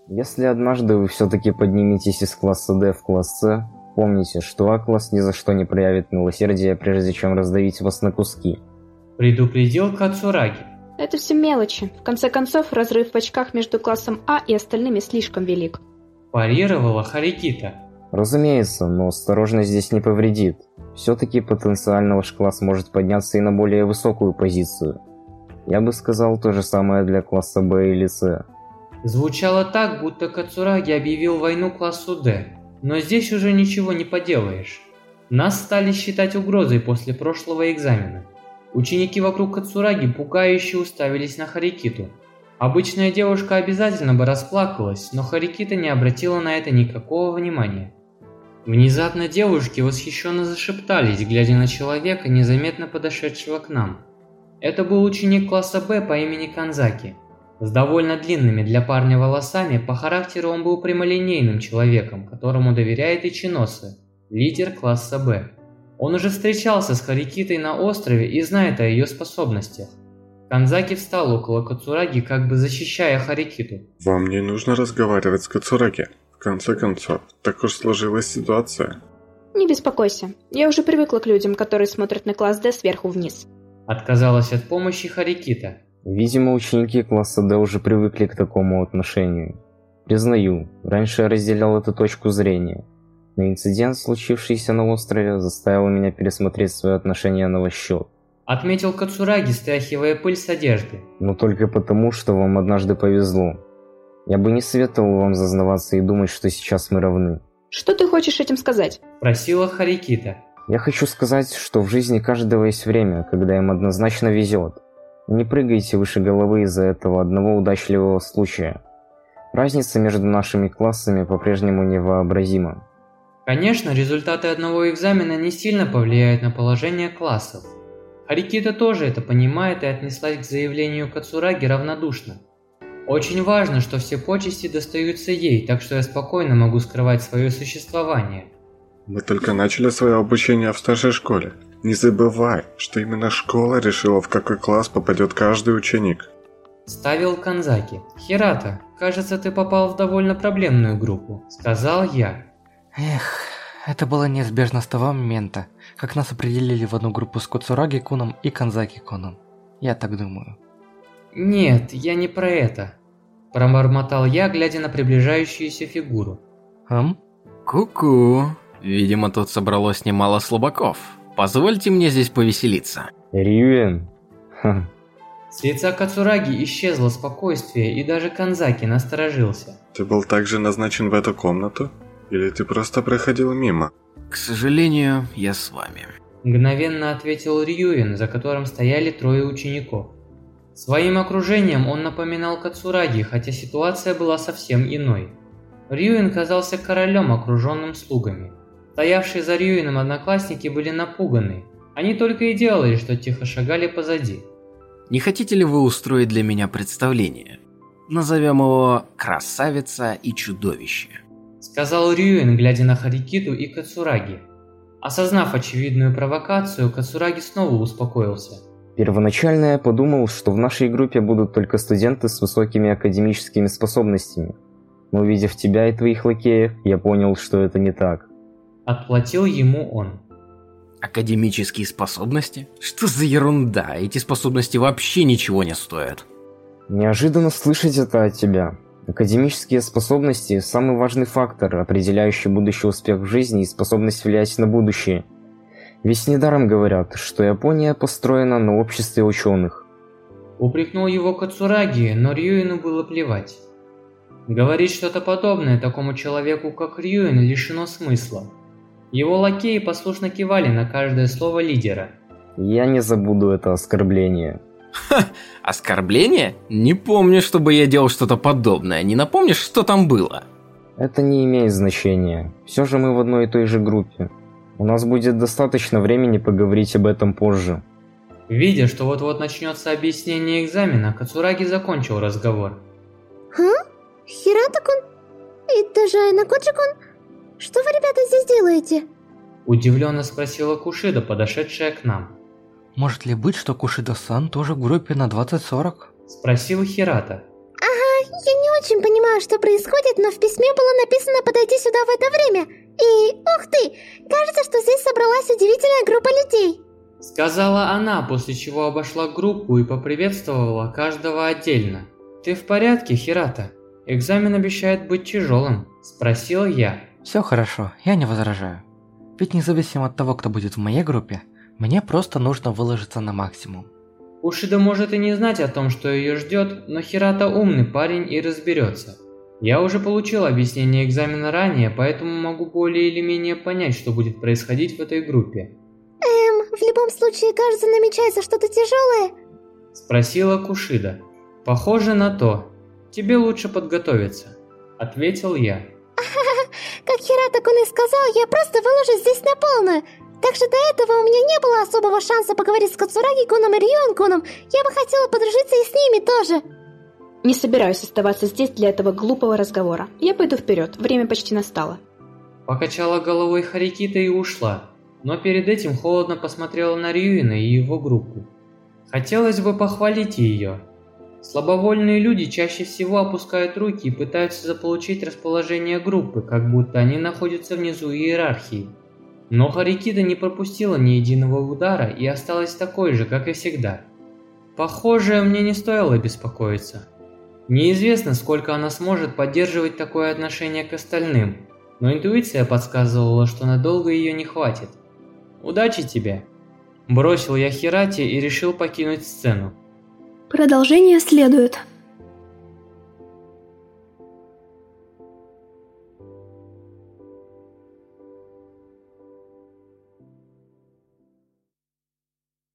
Если однажды вы все-таки подниметесь из класса D в класс C, помните, что А-класс ни за что не проявит милосердия, прежде чем раздавить вас на куски предупредил Кацураги. Это все мелочи. В конце концов, разрыв в очках между классом А и остальными слишком велик. Парировала Харикита. Разумеется, но осторожность здесь не повредит. Все-таки потенциально ваш класс может подняться и на более высокую позицию. Я бы сказал то же самое для класса Б или С. Звучало так, будто Кацураги объявил войну классу Д. Но здесь уже ничего не поделаешь. Нас стали считать угрозой после прошлого экзамена. Ученики вокруг Кацураги пугающе уставились на Харикиту. Обычная девушка обязательно бы расплакалась, но Харикита не обратила на это никакого внимания. Внезапно девушки восхищенно зашептались, глядя на человека, незаметно подошедшего к нам. Это был ученик класса Б по имени Канзаки. С довольно длинными для парня волосами, по характеру он был прямолинейным человеком, которому доверяет Ичиносе, лидер класса Б. Он уже встречался с Харикитой на острове и знает о ее способностях. Канзаки встал около Кацураги, как бы защищая Харикиту. «Вам не нужно разговаривать с Кацураги. В конце концов, так уж сложилась ситуация». «Не беспокойся. Я уже привыкла к людям, которые смотрят на класс D сверху вниз». Отказалась от помощи Харикита. Видимо, ученики класса D уже привыкли к такому отношению. Признаю, раньше я разделял эту точку зрения. Но инцидент, случившийся на острове, заставил меня пересмотреть свое отношение на ваш счет. Отметил Кацураги, стряхивая пыль с одежды. Но только потому, что вам однажды повезло. Я бы не советовал вам зазнаваться и думать, что сейчас мы равны. Что ты хочешь этим сказать? Просила Харикита. Я хочу сказать, что в жизни каждого есть время, когда им однозначно везет. Не прыгайте выше головы из-за этого одного удачливого случая. Разница между нашими классами по-прежнему невообразима. Конечно, результаты одного экзамена не сильно повлияют на положение классов. Харикита тоже это понимает и отнеслась к заявлению Кацураги равнодушно. Очень важно, что все почести достаются ей, так что я спокойно могу скрывать свое существование. Мы только начали свое обучение в старшей школе. Не забывай, что именно школа решила, в какой класс попадет каждый ученик. Ставил Канзаки. Хирата, кажется, ты попал в довольно проблемную группу, сказал я. Эх, это было неизбежно с того момента, как нас определили в одну группу с Куцураги Куном и Канзаки Куном. Я так думаю. Нет, я не про это. Пробормотал я, глядя на приближающуюся фигуру. Ам? Ку-ку. Видимо, тут собралось немало слабаков. Позвольте мне здесь повеселиться. Ха. С лица Кацураги исчезло спокойствие, и даже Канзаки насторожился. Ты был также назначен в эту комнату? Или ты просто проходил мимо? К сожалению, я с вами. Мгновенно ответил Рюин, за которым стояли трое учеников. Своим окружением он напоминал Кацураги, хотя ситуация была совсем иной. Рюин казался королем, окруженным слугами. Стоявшие за Рюином одноклассники были напуганы. Они только и делали, что тихо шагали позади. Не хотите ли вы устроить для меня представление? Назовем его «Красавица и чудовище». Сказал Рюин, глядя на Харикиту и Кацураги. Осознав очевидную провокацию, Кацураги снова успокоился. Первоначально я подумал, что в нашей группе будут только студенты с высокими академическими способностями. Но увидев тебя и твоих лакеев, я понял, что это не так. Отплатил ему он. Академические способности? Что за ерунда? Эти способности вообще ничего не стоят. Неожиданно слышать это от тебя. Академические способности – самый важный фактор, определяющий будущий успех в жизни и способность влиять на будущее. Ведь недаром говорят, что Япония построена на обществе ученых. Упрекнул его Кацураги, но Рюину было плевать. Говорить что-то подобное такому человеку, как Рюин, лишено смысла. Его лакеи послушно кивали на каждое слово лидера. Я не забуду это оскорбление. Ха, оскорбление? Не помню, чтобы я делал что-то подобное. Не напомнишь, что там было? Это не имеет значения. Все же мы в одной и той же группе. У нас будет достаточно времени поговорить об этом позже. Видя, что вот-вот начнется объяснение экзамена, Кацураги закончил разговор. Ха? Хирата-кун? И даже Айнакоджи-кун? Что вы, ребята, здесь делаете? Удивленно спросила Кушида, подошедшая к нам. Может ли быть, что Кушида-сан тоже в группе на 2040? Спросил Хирата. Ага, я не очень понимаю, что происходит, но в письме было написано подойти сюда в это время. И, ух ты, кажется, что здесь собралась удивительная группа людей. Сказала она, после чего обошла группу и поприветствовала каждого отдельно. Ты в порядке, Хирата? Экзамен обещает быть тяжелым, спросил я. Все хорошо, я не возражаю. Ведь независимо от того, кто будет в моей группе, мне просто нужно выложиться на максимум. Ушида может и не знать о том, что ее ждет, но Хирата умный парень и разберется. Я уже получил объяснение экзамена ранее, поэтому могу более или менее понять, что будет происходить в этой группе. Эм, в любом случае, кажется, намечается что-то тяжелое. Спросила Кушида. Похоже на то. Тебе лучше подготовиться. Ответил я. Как Хирата-кун и сказал, я просто выложусь здесь на полную. Так что до этого у меня не было особого шанса поговорить с Кацураги-куном и Рьон-куном. Я бы хотела подружиться и с ними тоже. Не собираюсь оставаться здесь для этого глупого разговора. Я пойду вперед, время почти настало. Покачала головой Харикита и ушла, но перед этим холодно посмотрела на Рюина и его группу. Хотелось бы похвалить ее. Слабовольные люди чаще всего опускают руки и пытаются заполучить расположение группы, как будто они находятся внизу иерархии. Но Харикита не пропустила ни единого удара и осталась такой же, как и всегда. Похоже, мне не стоило беспокоиться. Неизвестно, сколько она сможет поддерживать такое отношение к остальным, но интуиция подсказывала, что надолго ее не хватит. Удачи тебе! Бросил я Хирати и решил покинуть сцену. Продолжение следует.